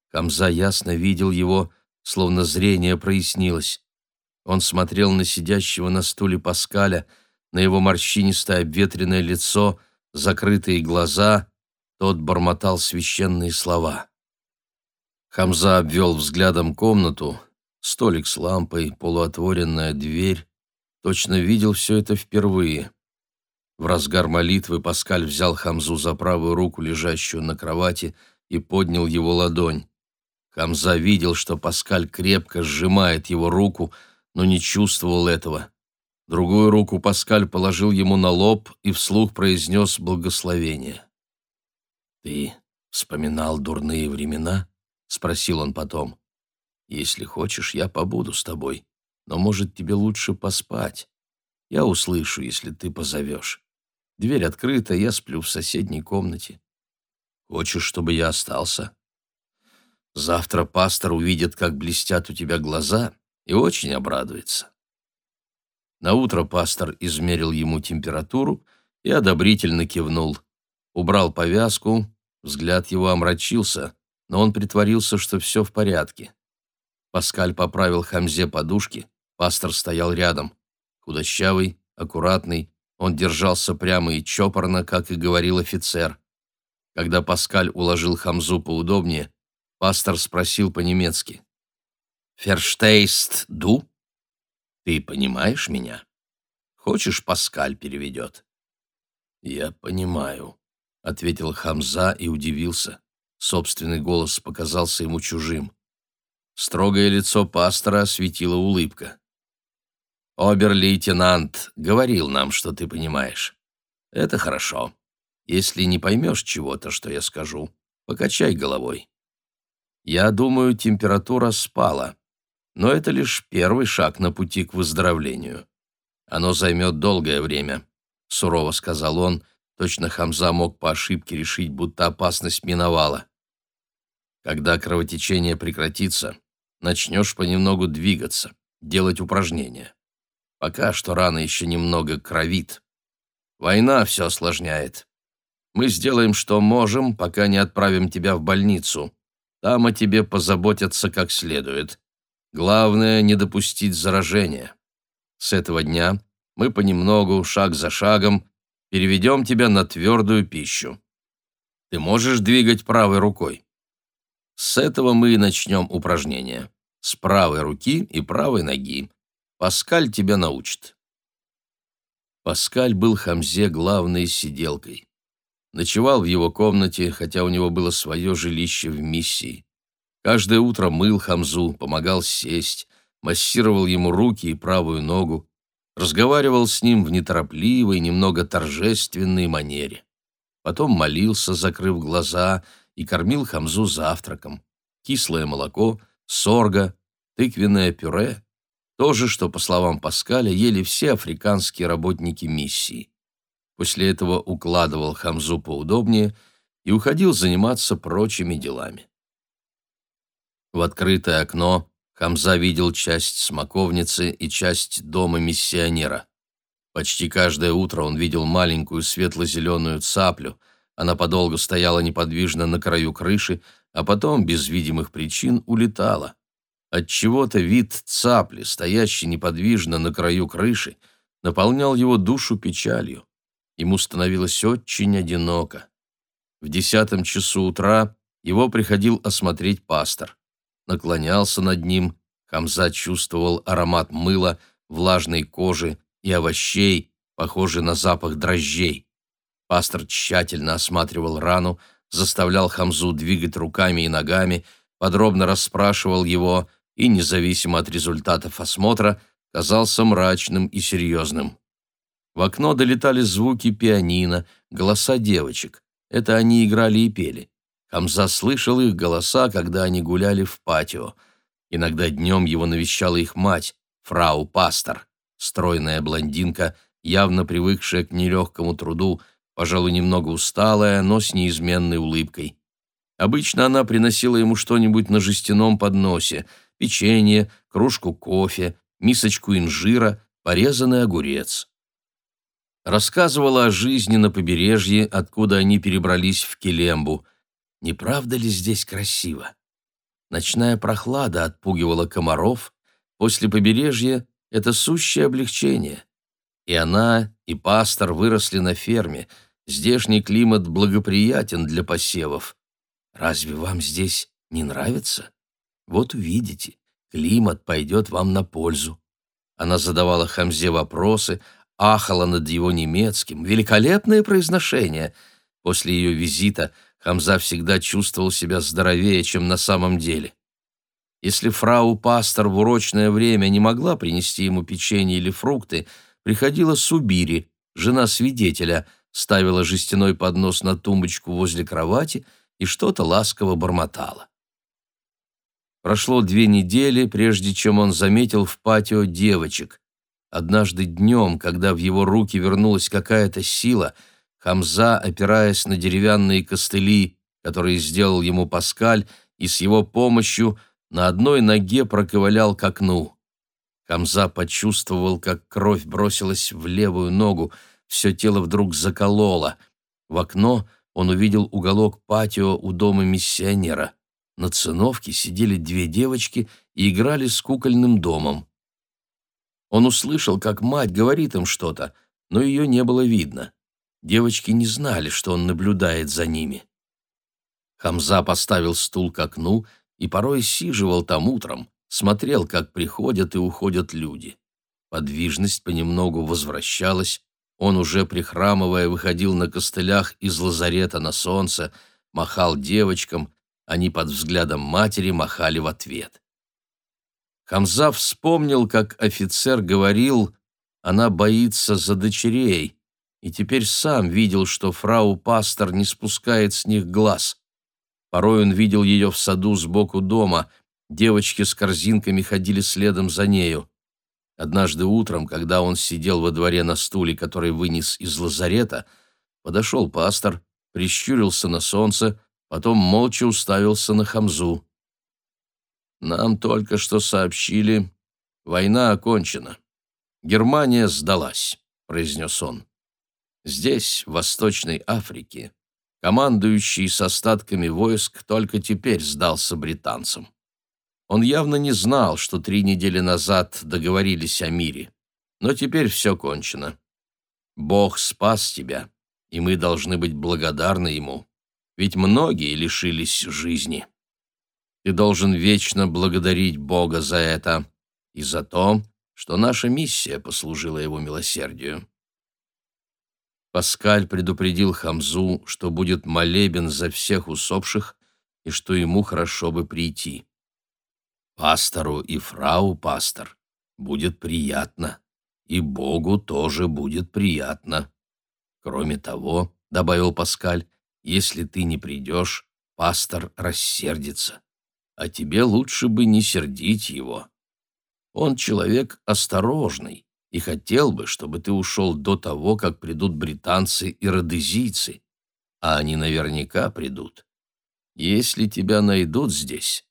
Камза ясно видел его, словно зрение прояснилось. Он смотрел на сидящего на стуле Паскаля, на его морщинистое обветренное лицо, закрытые глаза. Тот бормотал священные слова. Хамза обвел взглядом комнату, столик с лампой, полуотворенная дверь. Точно видел все это впервые. В разгар молитвы Паскаль взял Хамзу за правую руку, лежащую на кровати, и поднял его ладонь. Хамза видел, что Паскаль крепко сжимает его руку, но не чувствовал этого. Другую руку Паскаль положил ему на лоб и вслух произнес благословение. «Ты вспоминал дурные времена?» — спросил он потом. «Если хочешь, я побуду с тобой, но, может, тебе лучше поспать. Я услышу, если ты позовешь. Дверь открыта, я сплю в соседней комнате. Хочешь, чтобы я остался?» Завтра пастор увидит, как блестят у тебя глаза, и очень обрадуется. На утро пастор измерил ему температуру и одобрительно кивнул. Убрал повязку, взгляд его омрачился, но он притворился, что все в порядке. Паскаль поправил Хамзе подушки, пастор стоял рядом. Худощавый, аккуратный, он держался прямо и чопорно, как и говорил офицер. Когда Паскаль уложил Хамзу поудобнее, Пастор спросил по-немецки. «Ферштейст ду? Ты понимаешь меня? Хочешь, Паскаль переведет?» «Я понимаю», — ответил Хамза и удивился. Собственный голос показался ему чужим. Строгое лицо пастора осветила улыбка. «Обер-лейтенант говорил нам, что ты понимаешь. Это хорошо. Если не поймешь чего-то, что я скажу, покачай головой. Я думаю, температура спала, но это лишь первый шаг на пути к выздоровлению. Оно займет долгое время, — сурово сказал он, точно Хамза мог по ошибке решить, будто опасность миновала. Когда кровотечение прекратится, начнешь понемногу двигаться, делать упражнения. Пока что рана еще немного кровит. Война все осложняет. Мы сделаем, что можем, пока не отправим тебя в больницу. Там о тебе позаботятся как следует. Главное — не допустить заражения. С этого дня мы понемногу, шаг за шагом, переведем тебя на твердую пищу. Ты можешь двигать правой рукой? С этого мы и начнем упражнение. С правой руки и правой ноги. Паскаль тебя научит. Паскаль был Хамзе главной сиделкой. Ночевал в его комнате, хотя у него было свое жилище в миссии. Каждое утро мыл Хамзу, помогал сесть, массировал ему руки и правую ногу, разговаривал с ним в неторопливой, немного торжественной манере. Потом молился, закрыв глаза, и кормил Хамзу завтраком. Кислое молоко, сорга, тыквенное пюре — то же, что, по словам Паскаля, ели все африканские работники миссии. После этого укладывал Хамзу поудобнее и уходил заниматься прочими делами. В открытое окно Хамза видел часть смоковницы и часть дома миссионера. Почти каждое утро он видел маленькую светло-зеленую цаплю. Она подолгу стояла неподвижно на краю крыши, а потом, без видимых причин, улетала. Отчего-то вид цапли, стоящей неподвижно на краю крыши, наполнял его душу печалью. Ему становилось очень одиноко. В десятом часу утра его приходил осмотреть пастор. Наклонялся над ним, Хамза чувствовал аромат мыла, влажной кожи и овощей, похожий на запах дрожжей. Пастор тщательно осматривал рану, заставлял Хамзу двигать руками и ногами, подробно расспрашивал его и, независимо от результатов осмотра, казался мрачным и серьезным. В окно долетали звуки пианино, голоса девочек. Это они играли и пели. Хамза слышал их голоса, когда они гуляли в патио. Иногда днем его навещала их мать, фрау Пастор, стройная блондинка, явно привыкшая к нелегкому труду, пожалуй, немного усталая, но с неизменной улыбкой. Обычно она приносила ему что-нибудь на жестяном подносе — печенье, кружку кофе, мисочку инжира, порезанный огурец рассказывала о жизни на побережье, откуда они перебрались в Келембу. Не правда ли здесь красиво? Ночная прохлада отпугивала комаров, после побережья — это сущее облегчение. И она, и пастор выросли на ферме, здешний климат благоприятен для посевов. Разве вам здесь не нравится? Вот увидите, климат пойдет вам на пользу. Она задавала Хамзе вопросы, ахала над его немецким. Великолепное произношение. После ее визита Хамза всегда чувствовал себя здоровее, чем на самом деле. Если фрау Пастор в урочное время не могла принести ему печенье или фрукты, приходила Субири, жена свидетеля, ставила жестяной поднос на тумбочку возле кровати и что-то ласково бормотала. Прошло две недели, прежде чем он заметил в патио девочек. Однажды днем, когда в его руки вернулась какая-то сила, Хамза, опираясь на деревянные костыли, которые сделал ему Паскаль, и с его помощью на одной ноге проковылял к окну. Хамза почувствовал, как кровь бросилась в левую ногу, все тело вдруг закололо. В окно он увидел уголок патио у дома миссионера. На циновке сидели две девочки и играли с кукольным домом. Он услышал, как мать говорит им что-то, но ее не было видно. Девочки не знали, что он наблюдает за ними. Хамза поставил стул к окну и порой сиживал там утром, смотрел, как приходят и уходят люди. Подвижность понемногу возвращалась, он уже, прихрамывая, выходил на костылях из лазарета на солнце, махал девочкам, они под взглядом матери махали в ответ. Хамза вспомнил, как офицер говорил, она боится за дочерей, и теперь сам видел, что фрау Пастор не спускает с них глаз. Порой он видел ее в саду сбоку дома, девочки с корзинками ходили следом за нею. Однажды утром, когда он сидел во дворе на стуле, который вынес из лазарета, подошел пастор, прищурился на солнце, потом молча уставился на Хамзу. Нам только что сообщили, война окончена. Германия сдалась, произнес он. Здесь, в Восточной Африке, командующий с остатками войск, только теперь сдался британцам. Он явно не знал, что три недели назад договорились о мире. Но теперь все кончено. Бог спас тебя, и мы должны быть благодарны Ему, ведь многие лишились жизни. Ты должен вечно благодарить Бога за это и за то, что наша миссия послужила Его милосердию. Паскаль предупредил Хамзу, что будет молебен за всех усопших и что ему хорошо бы прийти. Пастору и фрау пастор будет приятно, и Богу тоже будет приятно. Кроме того, — добавил Паскаль, — если ты не придешь, пастор рассердится, а тебе лучше бы не сердить его. Он человек осторожный и хотел бы, чтобы ты ушел до того, как придут британцы и родезийцы, а они наверняка придут. Если тебя найдут здесь,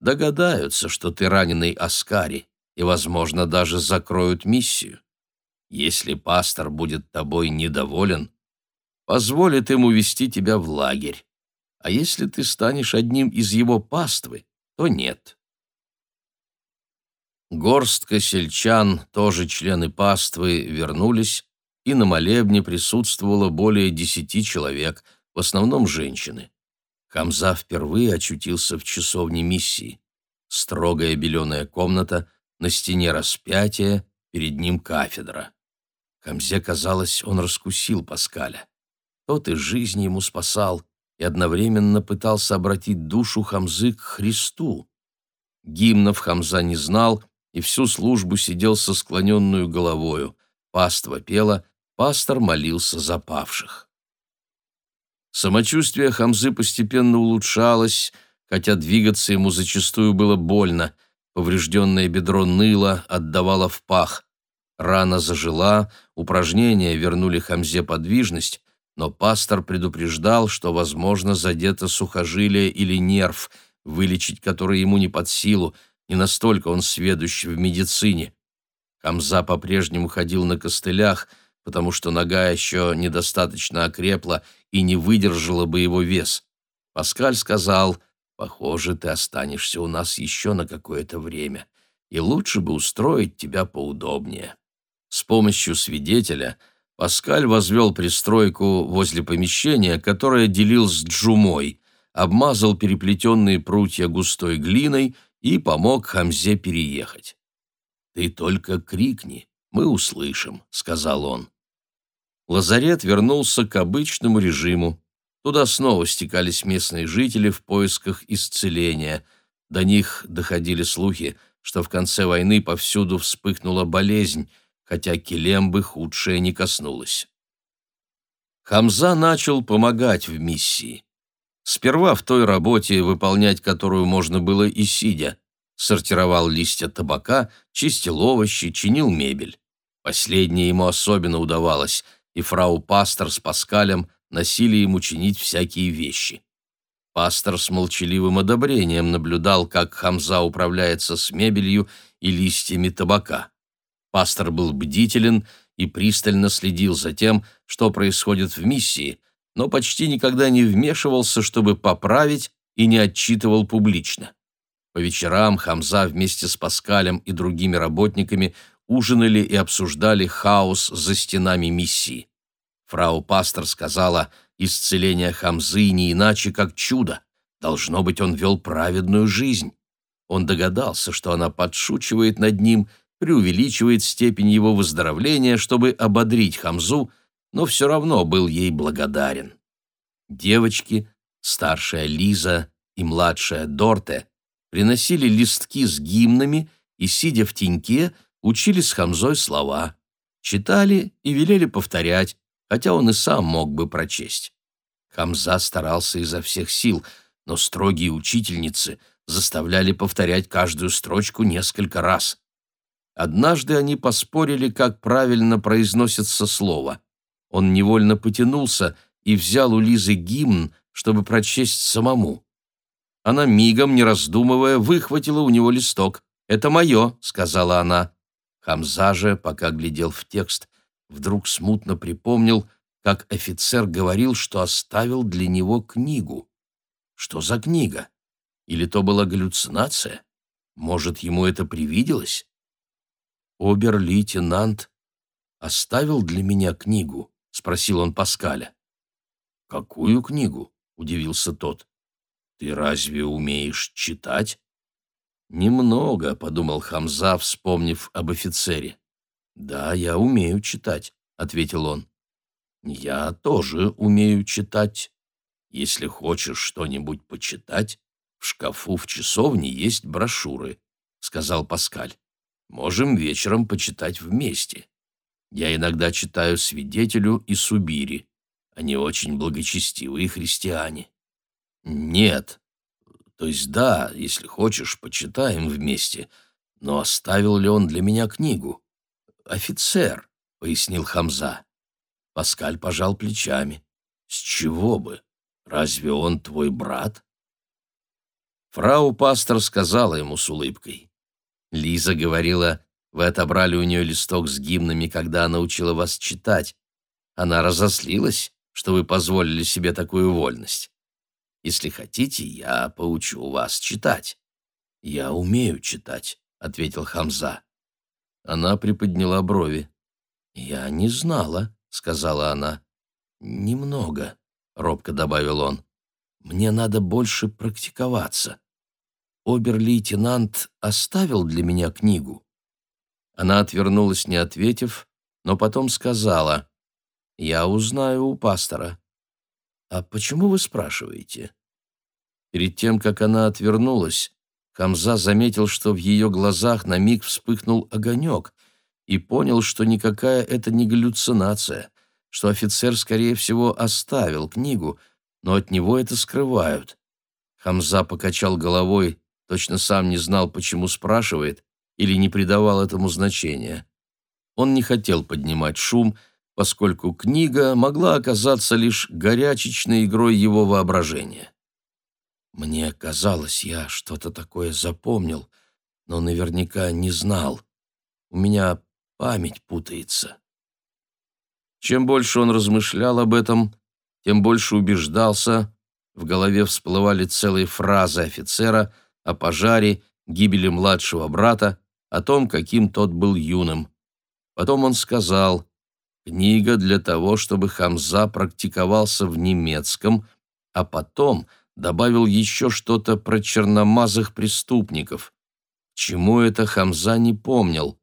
догадаются, что ты раненый Аскари, и, возможно, даже закроют миссию. Если пастор будет тобой недоволен, позволит ему вести тебя в лагерь, а если ты станешь одним из его паствы, то нет. Горстка сельчан, тоже члены паствы, вернулись, и на молебне присутствовало более десяти человек, в основном женщины. Хамза впервые очутился в часовне миссии. Строгая беленая комната, на стене распятие, перед ним кафедра. Хамзе казалось, он раскусил Паскаля. Тот и жизнь ему спасал и одновременно пытался обратить душу Хамзы к Христу. Гимнов Хамза не знал и всю службу сидел со склоненную головою. Паства пела, пастор молился за павших. Самочувствие Хамзы постепенно улучшалось, хотя двигаться ему зачастую было больно. Поврежденное бедро ныло, отдавало в пах. Рана зажила, упражнения вернули Хамзе подвижность, но пастор предупреждал, что, возможно, задето сухожилие или нерв, вылечить который ему не под силу, не настолько он сведущ в медицине. Хамза по-прежнему ходил на костылях, потому что нога еще недостаточно окрепла и не выдержала бы его вес. Паскаль сказал, «Похоже, ты останешься у нас еще на какое-то время, и лучше бы устроить тебя поудобнее». С помощью свидетеля Паскаль возвел пристройку возле помещения, которое делил с Джумой, обмазал переплетенные прутья густой глиной и помог Хамзе переехать. «Ты только крикни, мы услышим», — сказал он. Лазарет вернулся к обычному режиму. Туда снова стекались местные жители в поисках исцеления. До них доходили слухи, что в конце войны повсюду вспыхнула болезнь, хотя Келембы худшее не коснулось. Хамза начал помогать в миссии. Сперва в той работе, выполнять которую можно было и сидя. Сортировал листья табака, чистил овощи, чинил мебель. Последнее ему особенно удавалось — и фрау Пастор с Паскалем носили ему чинить всякие вещи. Пастор с молчаливым одобрением наблюдал, как Хамза управляется с мебелью и листьями табака. Пастор был бдителен и пристально следил за тем, что происходит в миссии, но почти никогда не вмешивался, чтобы поправить и не отчитывал публично. По вечерам Хамза вместе с Паскалем и другими работниками ужинали и обсуждали хаос за стенами миссии. Фрау Пастор сказала, исцеление Хамзы не иначе, как чудо. Должно быть, он вел праведную жизнь. Он догадался, что она подшучивает над ним, преувеличивает степень его выздоровления, чтобы ободрить Хамзу, но все равно был ей благодарен. Девочки, старшая Лиза и младшая Дорте, приносили листки с гимнами и, сидя в теньке, учили с Хамзой слова, читали и велели повторять, хотя он и сам мог бы прочесть. Хамза старался изо всех сил, но строгие учительницы заставляли повторять каждую строчку несколько раз. Однажды они поспорили, как правильно произносится слово. Он невольно потянулся и взял у Лизы гимн, чтобы прочесть самому. Она мигом, не раздумывая, выхватила у него листок. «Это мое», — сказала она. Хамза же, пока глядел в текст, вдруг смутно припомнил, как офицер говорил, что оставил для него книгу. Что за книга? Или то была галлюцинация? Может, ему это привиделось? Обер-лейтенант оставил для меня книгу, спросил он Паскаля. Какую книгу? удивился тот. Ты разве умеешь читать? Немного, подумал Хамза, вспомнив об офицере. Да, я умею читать, ответил он. Я тоже умею читать. Если хочешь что-нибудь почитать, в шкафу в часовне есть брошюры, сказал Паскаль. Можем вечером почитать вместе. Я иногда читаю свидетелю и Субири. Они очень благочестивые христиане. Нет. То есть да, если хочешь, почитаем вместе. Но оставил ли он для меня книгу? Офицер, пояснил Хамза. Паскаль пожал плечами. С чего бы? Разве он твой брат? Фрау Пастор сказала ему с улыбкой. Лиза говорила, вы отобрали у нее листок с гимнами, когда она учила вас читать. Она разослилась, что вы позволили себе такую вольность. Если хотите, я поучу вас читать. Я умею читать, ответил Хамза. Она приподняла брови. Я не знала, сказала она. Немного, робко добавил он. Мне надо больше практиковаться. Обер-лейтенант оставил для меня книгу. Она отвернулась, не ответив, но потом сказала, «Я узнаю у пастора». «А почему вы спрашиваете?» Перед тем, как она отвернулась, Хамза заметил, что в ее глазах на миг вспыхнул огонек и понял, что никакая это не галлюцинация, что офицер, скорее всего, оставил книгу, но от него это скрывают. Хамза покачал головой, точно сам не знал, почему спрашивает, или не придавал этому значения. Он не хотел поднимать шум, поскольку книга могла оказаться лишь горячечной игрой его воображения. Мне казалось, я что-то такое запомнил, но наверняка не знал. У меня память путается. Чем больше он размышлял об этом, тем больше убеждался, в голове всплывали целые фразы офицера — о пожаре, гибели младшего брата, о том, каким тот был юным. Потом он сказал, книга для того, чтобы Хамза практиковался в немецком, а потом добавил еще что-то про черномазых преступников. Чему это Хамза не помнил.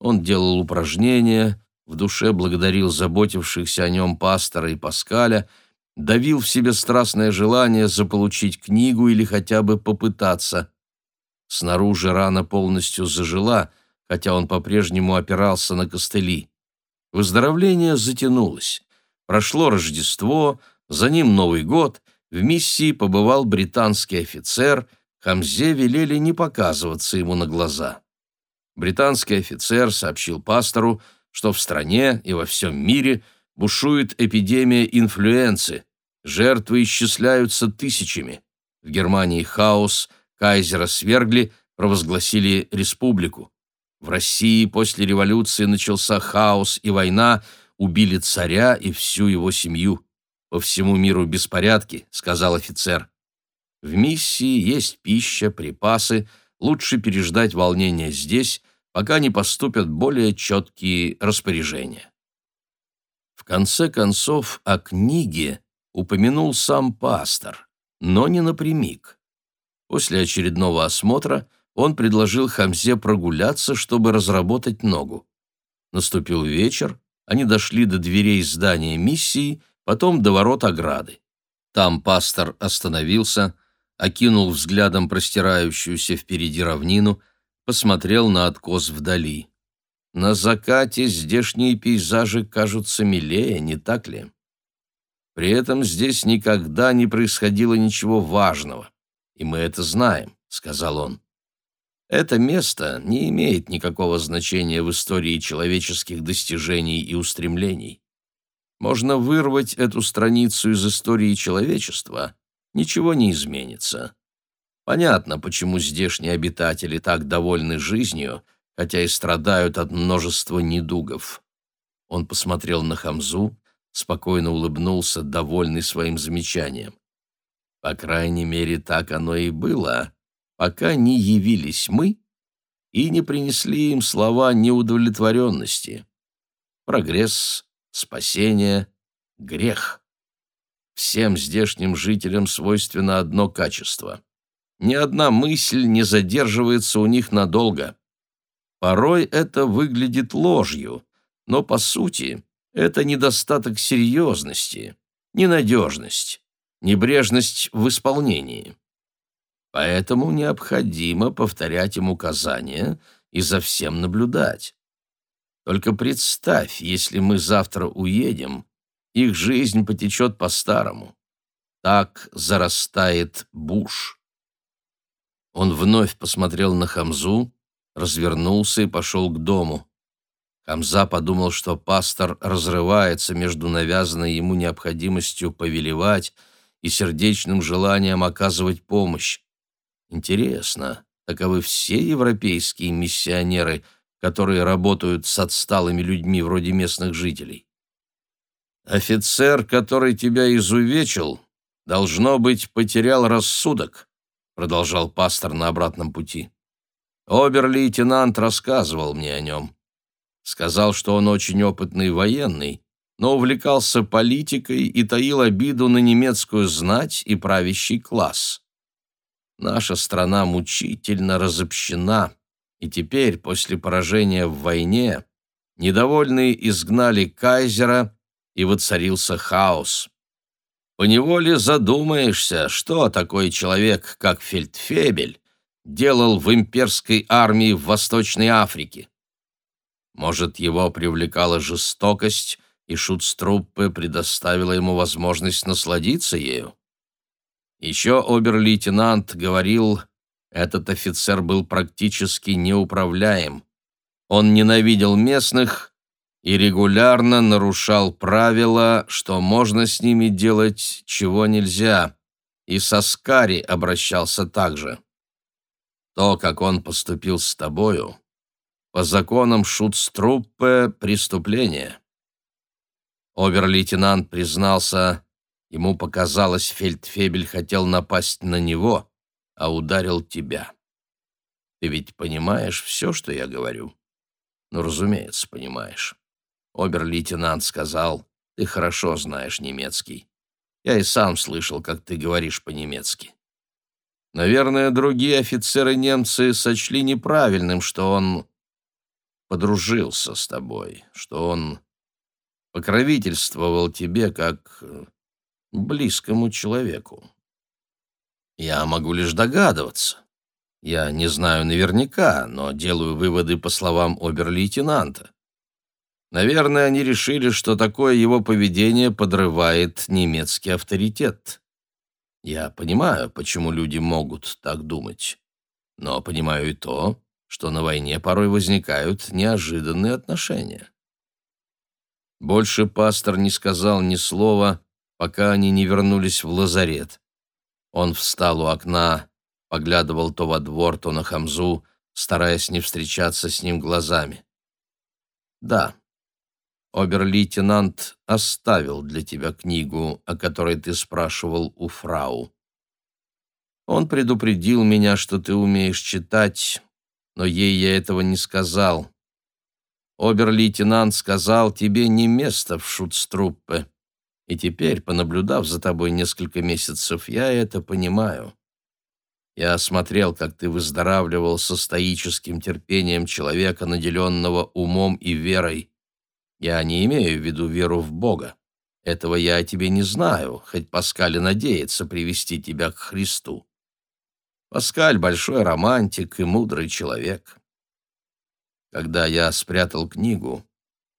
Он делал упражнения, в душе благодарил заботившихся о нем пастора и Паскаля — давил в себе страстное желание заполучить книгу или хотя бы попытаться. Снаружи рана полностью зажила, хотя он по-прежнему опирался на костыли. Выздоровление затянулось. Прошло Рождество, за ним Новый год, в миссии побывал британский офицер, Хамзе велели не показываться ему на глаза. Британский офицер сообщил пастору, что в стране и во всем мире – бушует эпидемия инфлюенции, жертвы исчисляются тысячами. В Германии хаос, кайзера свергли, провозгласили республику. В России после революции начался хаос и война, убили царя и всю его семью. По всему миру беспорядки, сказал офицер. В миссии есть пища, припасы, лучше переждать волнение здесь, пока не поступят более четкие распоряжения. В конце концов, о книге упомянул сам пастор, но не напрямик. После очередного осмотра он предложил Хамзе прогуляться, чтобы разработать ногу. Наступил вечер, они дошли до дверей здания миссии, потом до ворот ограды. Там пастор остановился, окинул взглядом простирающуюся впереди равнину, посмотрел на откос вдали. На закате здешние пейзажи кажутся милее, не так ли? При этом здесь никогда не происходило ничего важного, и мы это знаем, сказал он. Это место не имеет никакого значения в истории человеческих достижений и устремлений. Можно вырвать эту страницу из истории человечества, ничего не изменится. Понятно, почему здешние обитатели так довольны жизнью, хотя и страдают от множества недугов. Он посмотрел на Хамзу, спокойно улыбнулся, довольный своим замечанием. По крайней мере, так оно и было, пока не явились мы и не принесли им слова неудовлетворенности. Прогресс, спасение, грех. Всем здешним жителям свойственно одно качество. Ни одна мысль не задерживается у них надолго. Порой это выглядит ложью, но по сути это недостаток серьезности, ненадежность, небрежность в исполнении. Поэтому необходимо повторять им указания и за всем наблюдать. Только представь, если мы завтра уедем, их жизнь потечет по-старому. Так зарастает буш. Он вновь посмотрел на Хамзу, развернулся и пошел к дому. Хамза подумал, что пастор разрывается между навязанной ему необходимостью повелевать и сердечным желанием оказывать помощь. Интересно, таковы все европейские миссионеры, которые работают с отсталыми людьми вроде местных жителей. «Офицер, который тебя изувечил, должно быть, потерял рассудок», продолжал пастор на обратном пути. «Обер-лейтенант рассказывал мне о нем. Сказал, что он очень опытный военный, но увлекался политикой и таил обиду на немецкую знать и правящий класс. Наша страна мучительно разобщена, и теперь, после поражения в войне, недовольные изгнали кайзера, и воцарился хаос. Поневоле задумаешься, что такой человек, как Фельдфебель, делал в имперской армии в Восточной Африке. Может, его привлекала жестокость, и Шутструппе предоставила ему возможность насладиться ею? Еще обер-лейтенант говорил, этот офицер был практически неуправляем. Он ненавидел местных и регулярно нарушал правила, что можно с ними делать, чего нельзя, и со Скари обращался так же. То, как он поступил с тобою, по законам Шутструппе преступление. Обер-лейтенант признался, ему показалось, Фельдфебель хотел напасть на него, а ударил тебя. Ты ведь понимаешь все, что я говорю? Ну, разумеется, понимаешь. Обер-лейтенант сказал, «Ты хорошо знаешь немецкий. Я и сам слышал, как ты говоришь по-немецки». Наверное, другие офицеры-немцы сочли неправильным, что он подружился с тобой, что он покровительствовал тебе как близкому человеку. Я могу лишь догадываться. Я не знаю наверняка, но делаю выводы по словам обер-лейтенанта. Наверное, они решили, что такое его поведение подрывает немецкий авторитет. Я понимаю, почему люди могут так думать, но понимаю и то, что на войне порой возникают неожиданные отношения. Больше пастор не сказал ни слова, пока они не вернулись в лазарет. Он встал у окна, поглядывал то во двор, то на Хамзу, стараясь не встречаться с ним глазами. «Да, обер-лейтенант оставил для тебя книгу, о которой ты спрашивал у фрау. Он предупредил меня, что ты умеешь читать, но ей я этого не сказал. Обер-лейтенант сказал, тебе не место в шутструппе. И теперь, понаблюдав за тобой несколько месяцев, я это понимаю. Я осмотрел, как ты выздоравливал со стоическим терпением человека, наделенного умом и верой. Я не имею в виду веру в Бога. Этого я о тебе не знаю, хоть Паскаль и надеется привести тебя к Христу. Паскаль — большой романтик и мудрый человек. Когда я спрятал книгу,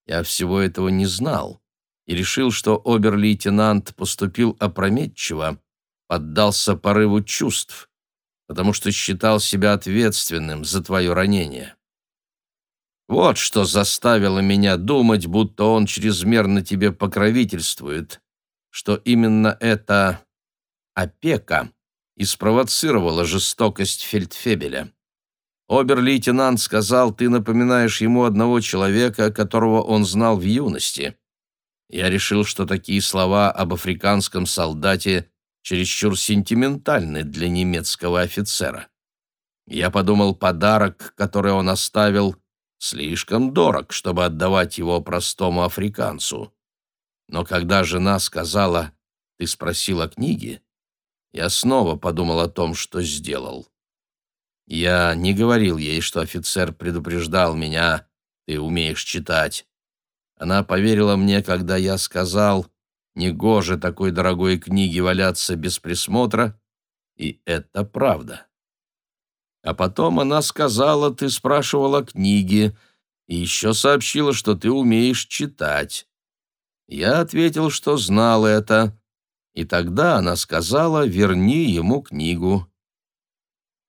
я всего этого не знал и решил, что обер-лейтенант поступил опрометчиво, поддался порыву чувств, потому что считал себя ответственным за твое ранение. Вот что заставило меня думать, будто он чрезмерно тебе покровительствует, что именно эта опека и спровоцировала жестокость Фельдфебеля. Обер-лейтенант сказал, ты напоминаешь ему одного человека, которого он знал в юности. Я решил, что такие слова об африканском солдате чересчур сентиментальны для немецкого офицера. Я подумал, подарок, который он оставил, слишком дорог, чтобы отдавать его простому африканцу. Но когда жена сказала «Ты спросил о книге», я снова подумал о том, что сделал. Я не говорил ей, что офицер предупреждал меня «Ты умеешь читать». Она поверила мне, когда я сказал «Негоже такой дорогой книги валяться без присмотра», и это правда. А потом она сказала, ты спрашивала о книге, и еще сообщила, что ты умеешь читать. Я ответил, что знал это, и тогда она сказала, верни ему книгу.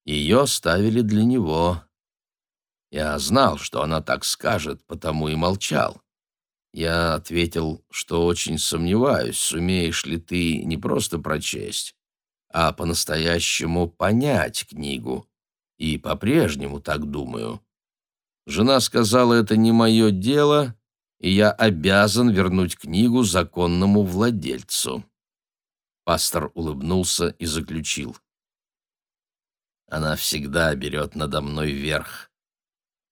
Ее ставили для него. Я знал, что она так скажет, потому и молчал. Я ответил, что очень сомневаюсь, сумеешь ли ты не просто прочесть, а по-настоящему понять книгу и по-прежнему так думаю. Жена сказала, это не мое дело, и я обязан вернуть книгу законному владельцу. Пастор улыбнулся и заключил. Она всегда берет надо мной верх.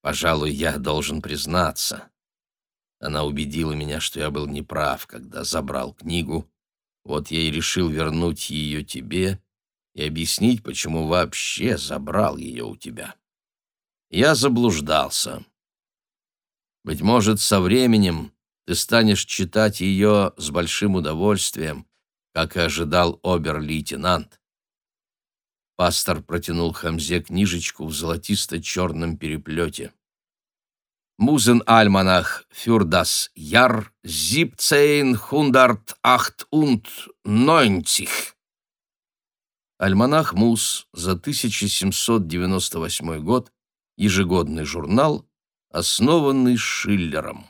Пожалуй, я должен признаться. Она убедила меня, что я был неправ, когда забрал книгу. Вот я и решил вернуть ее тебе и объяснить, почему вообще забрал ее у тебя. Я заблуждался. Быть может, со временем ты станешь читать ее с большим удовольствием, как и ожидал обер-лейтенант. Пастор протянул Хамзе книжечку в золотисто-черном переплете. Музен Альманах фюрдас Яр Зипцейн Хундарт Ахт und Neunzig. Альманах Мус за 1798 год, ежегодный журнал, основанный Шиллером.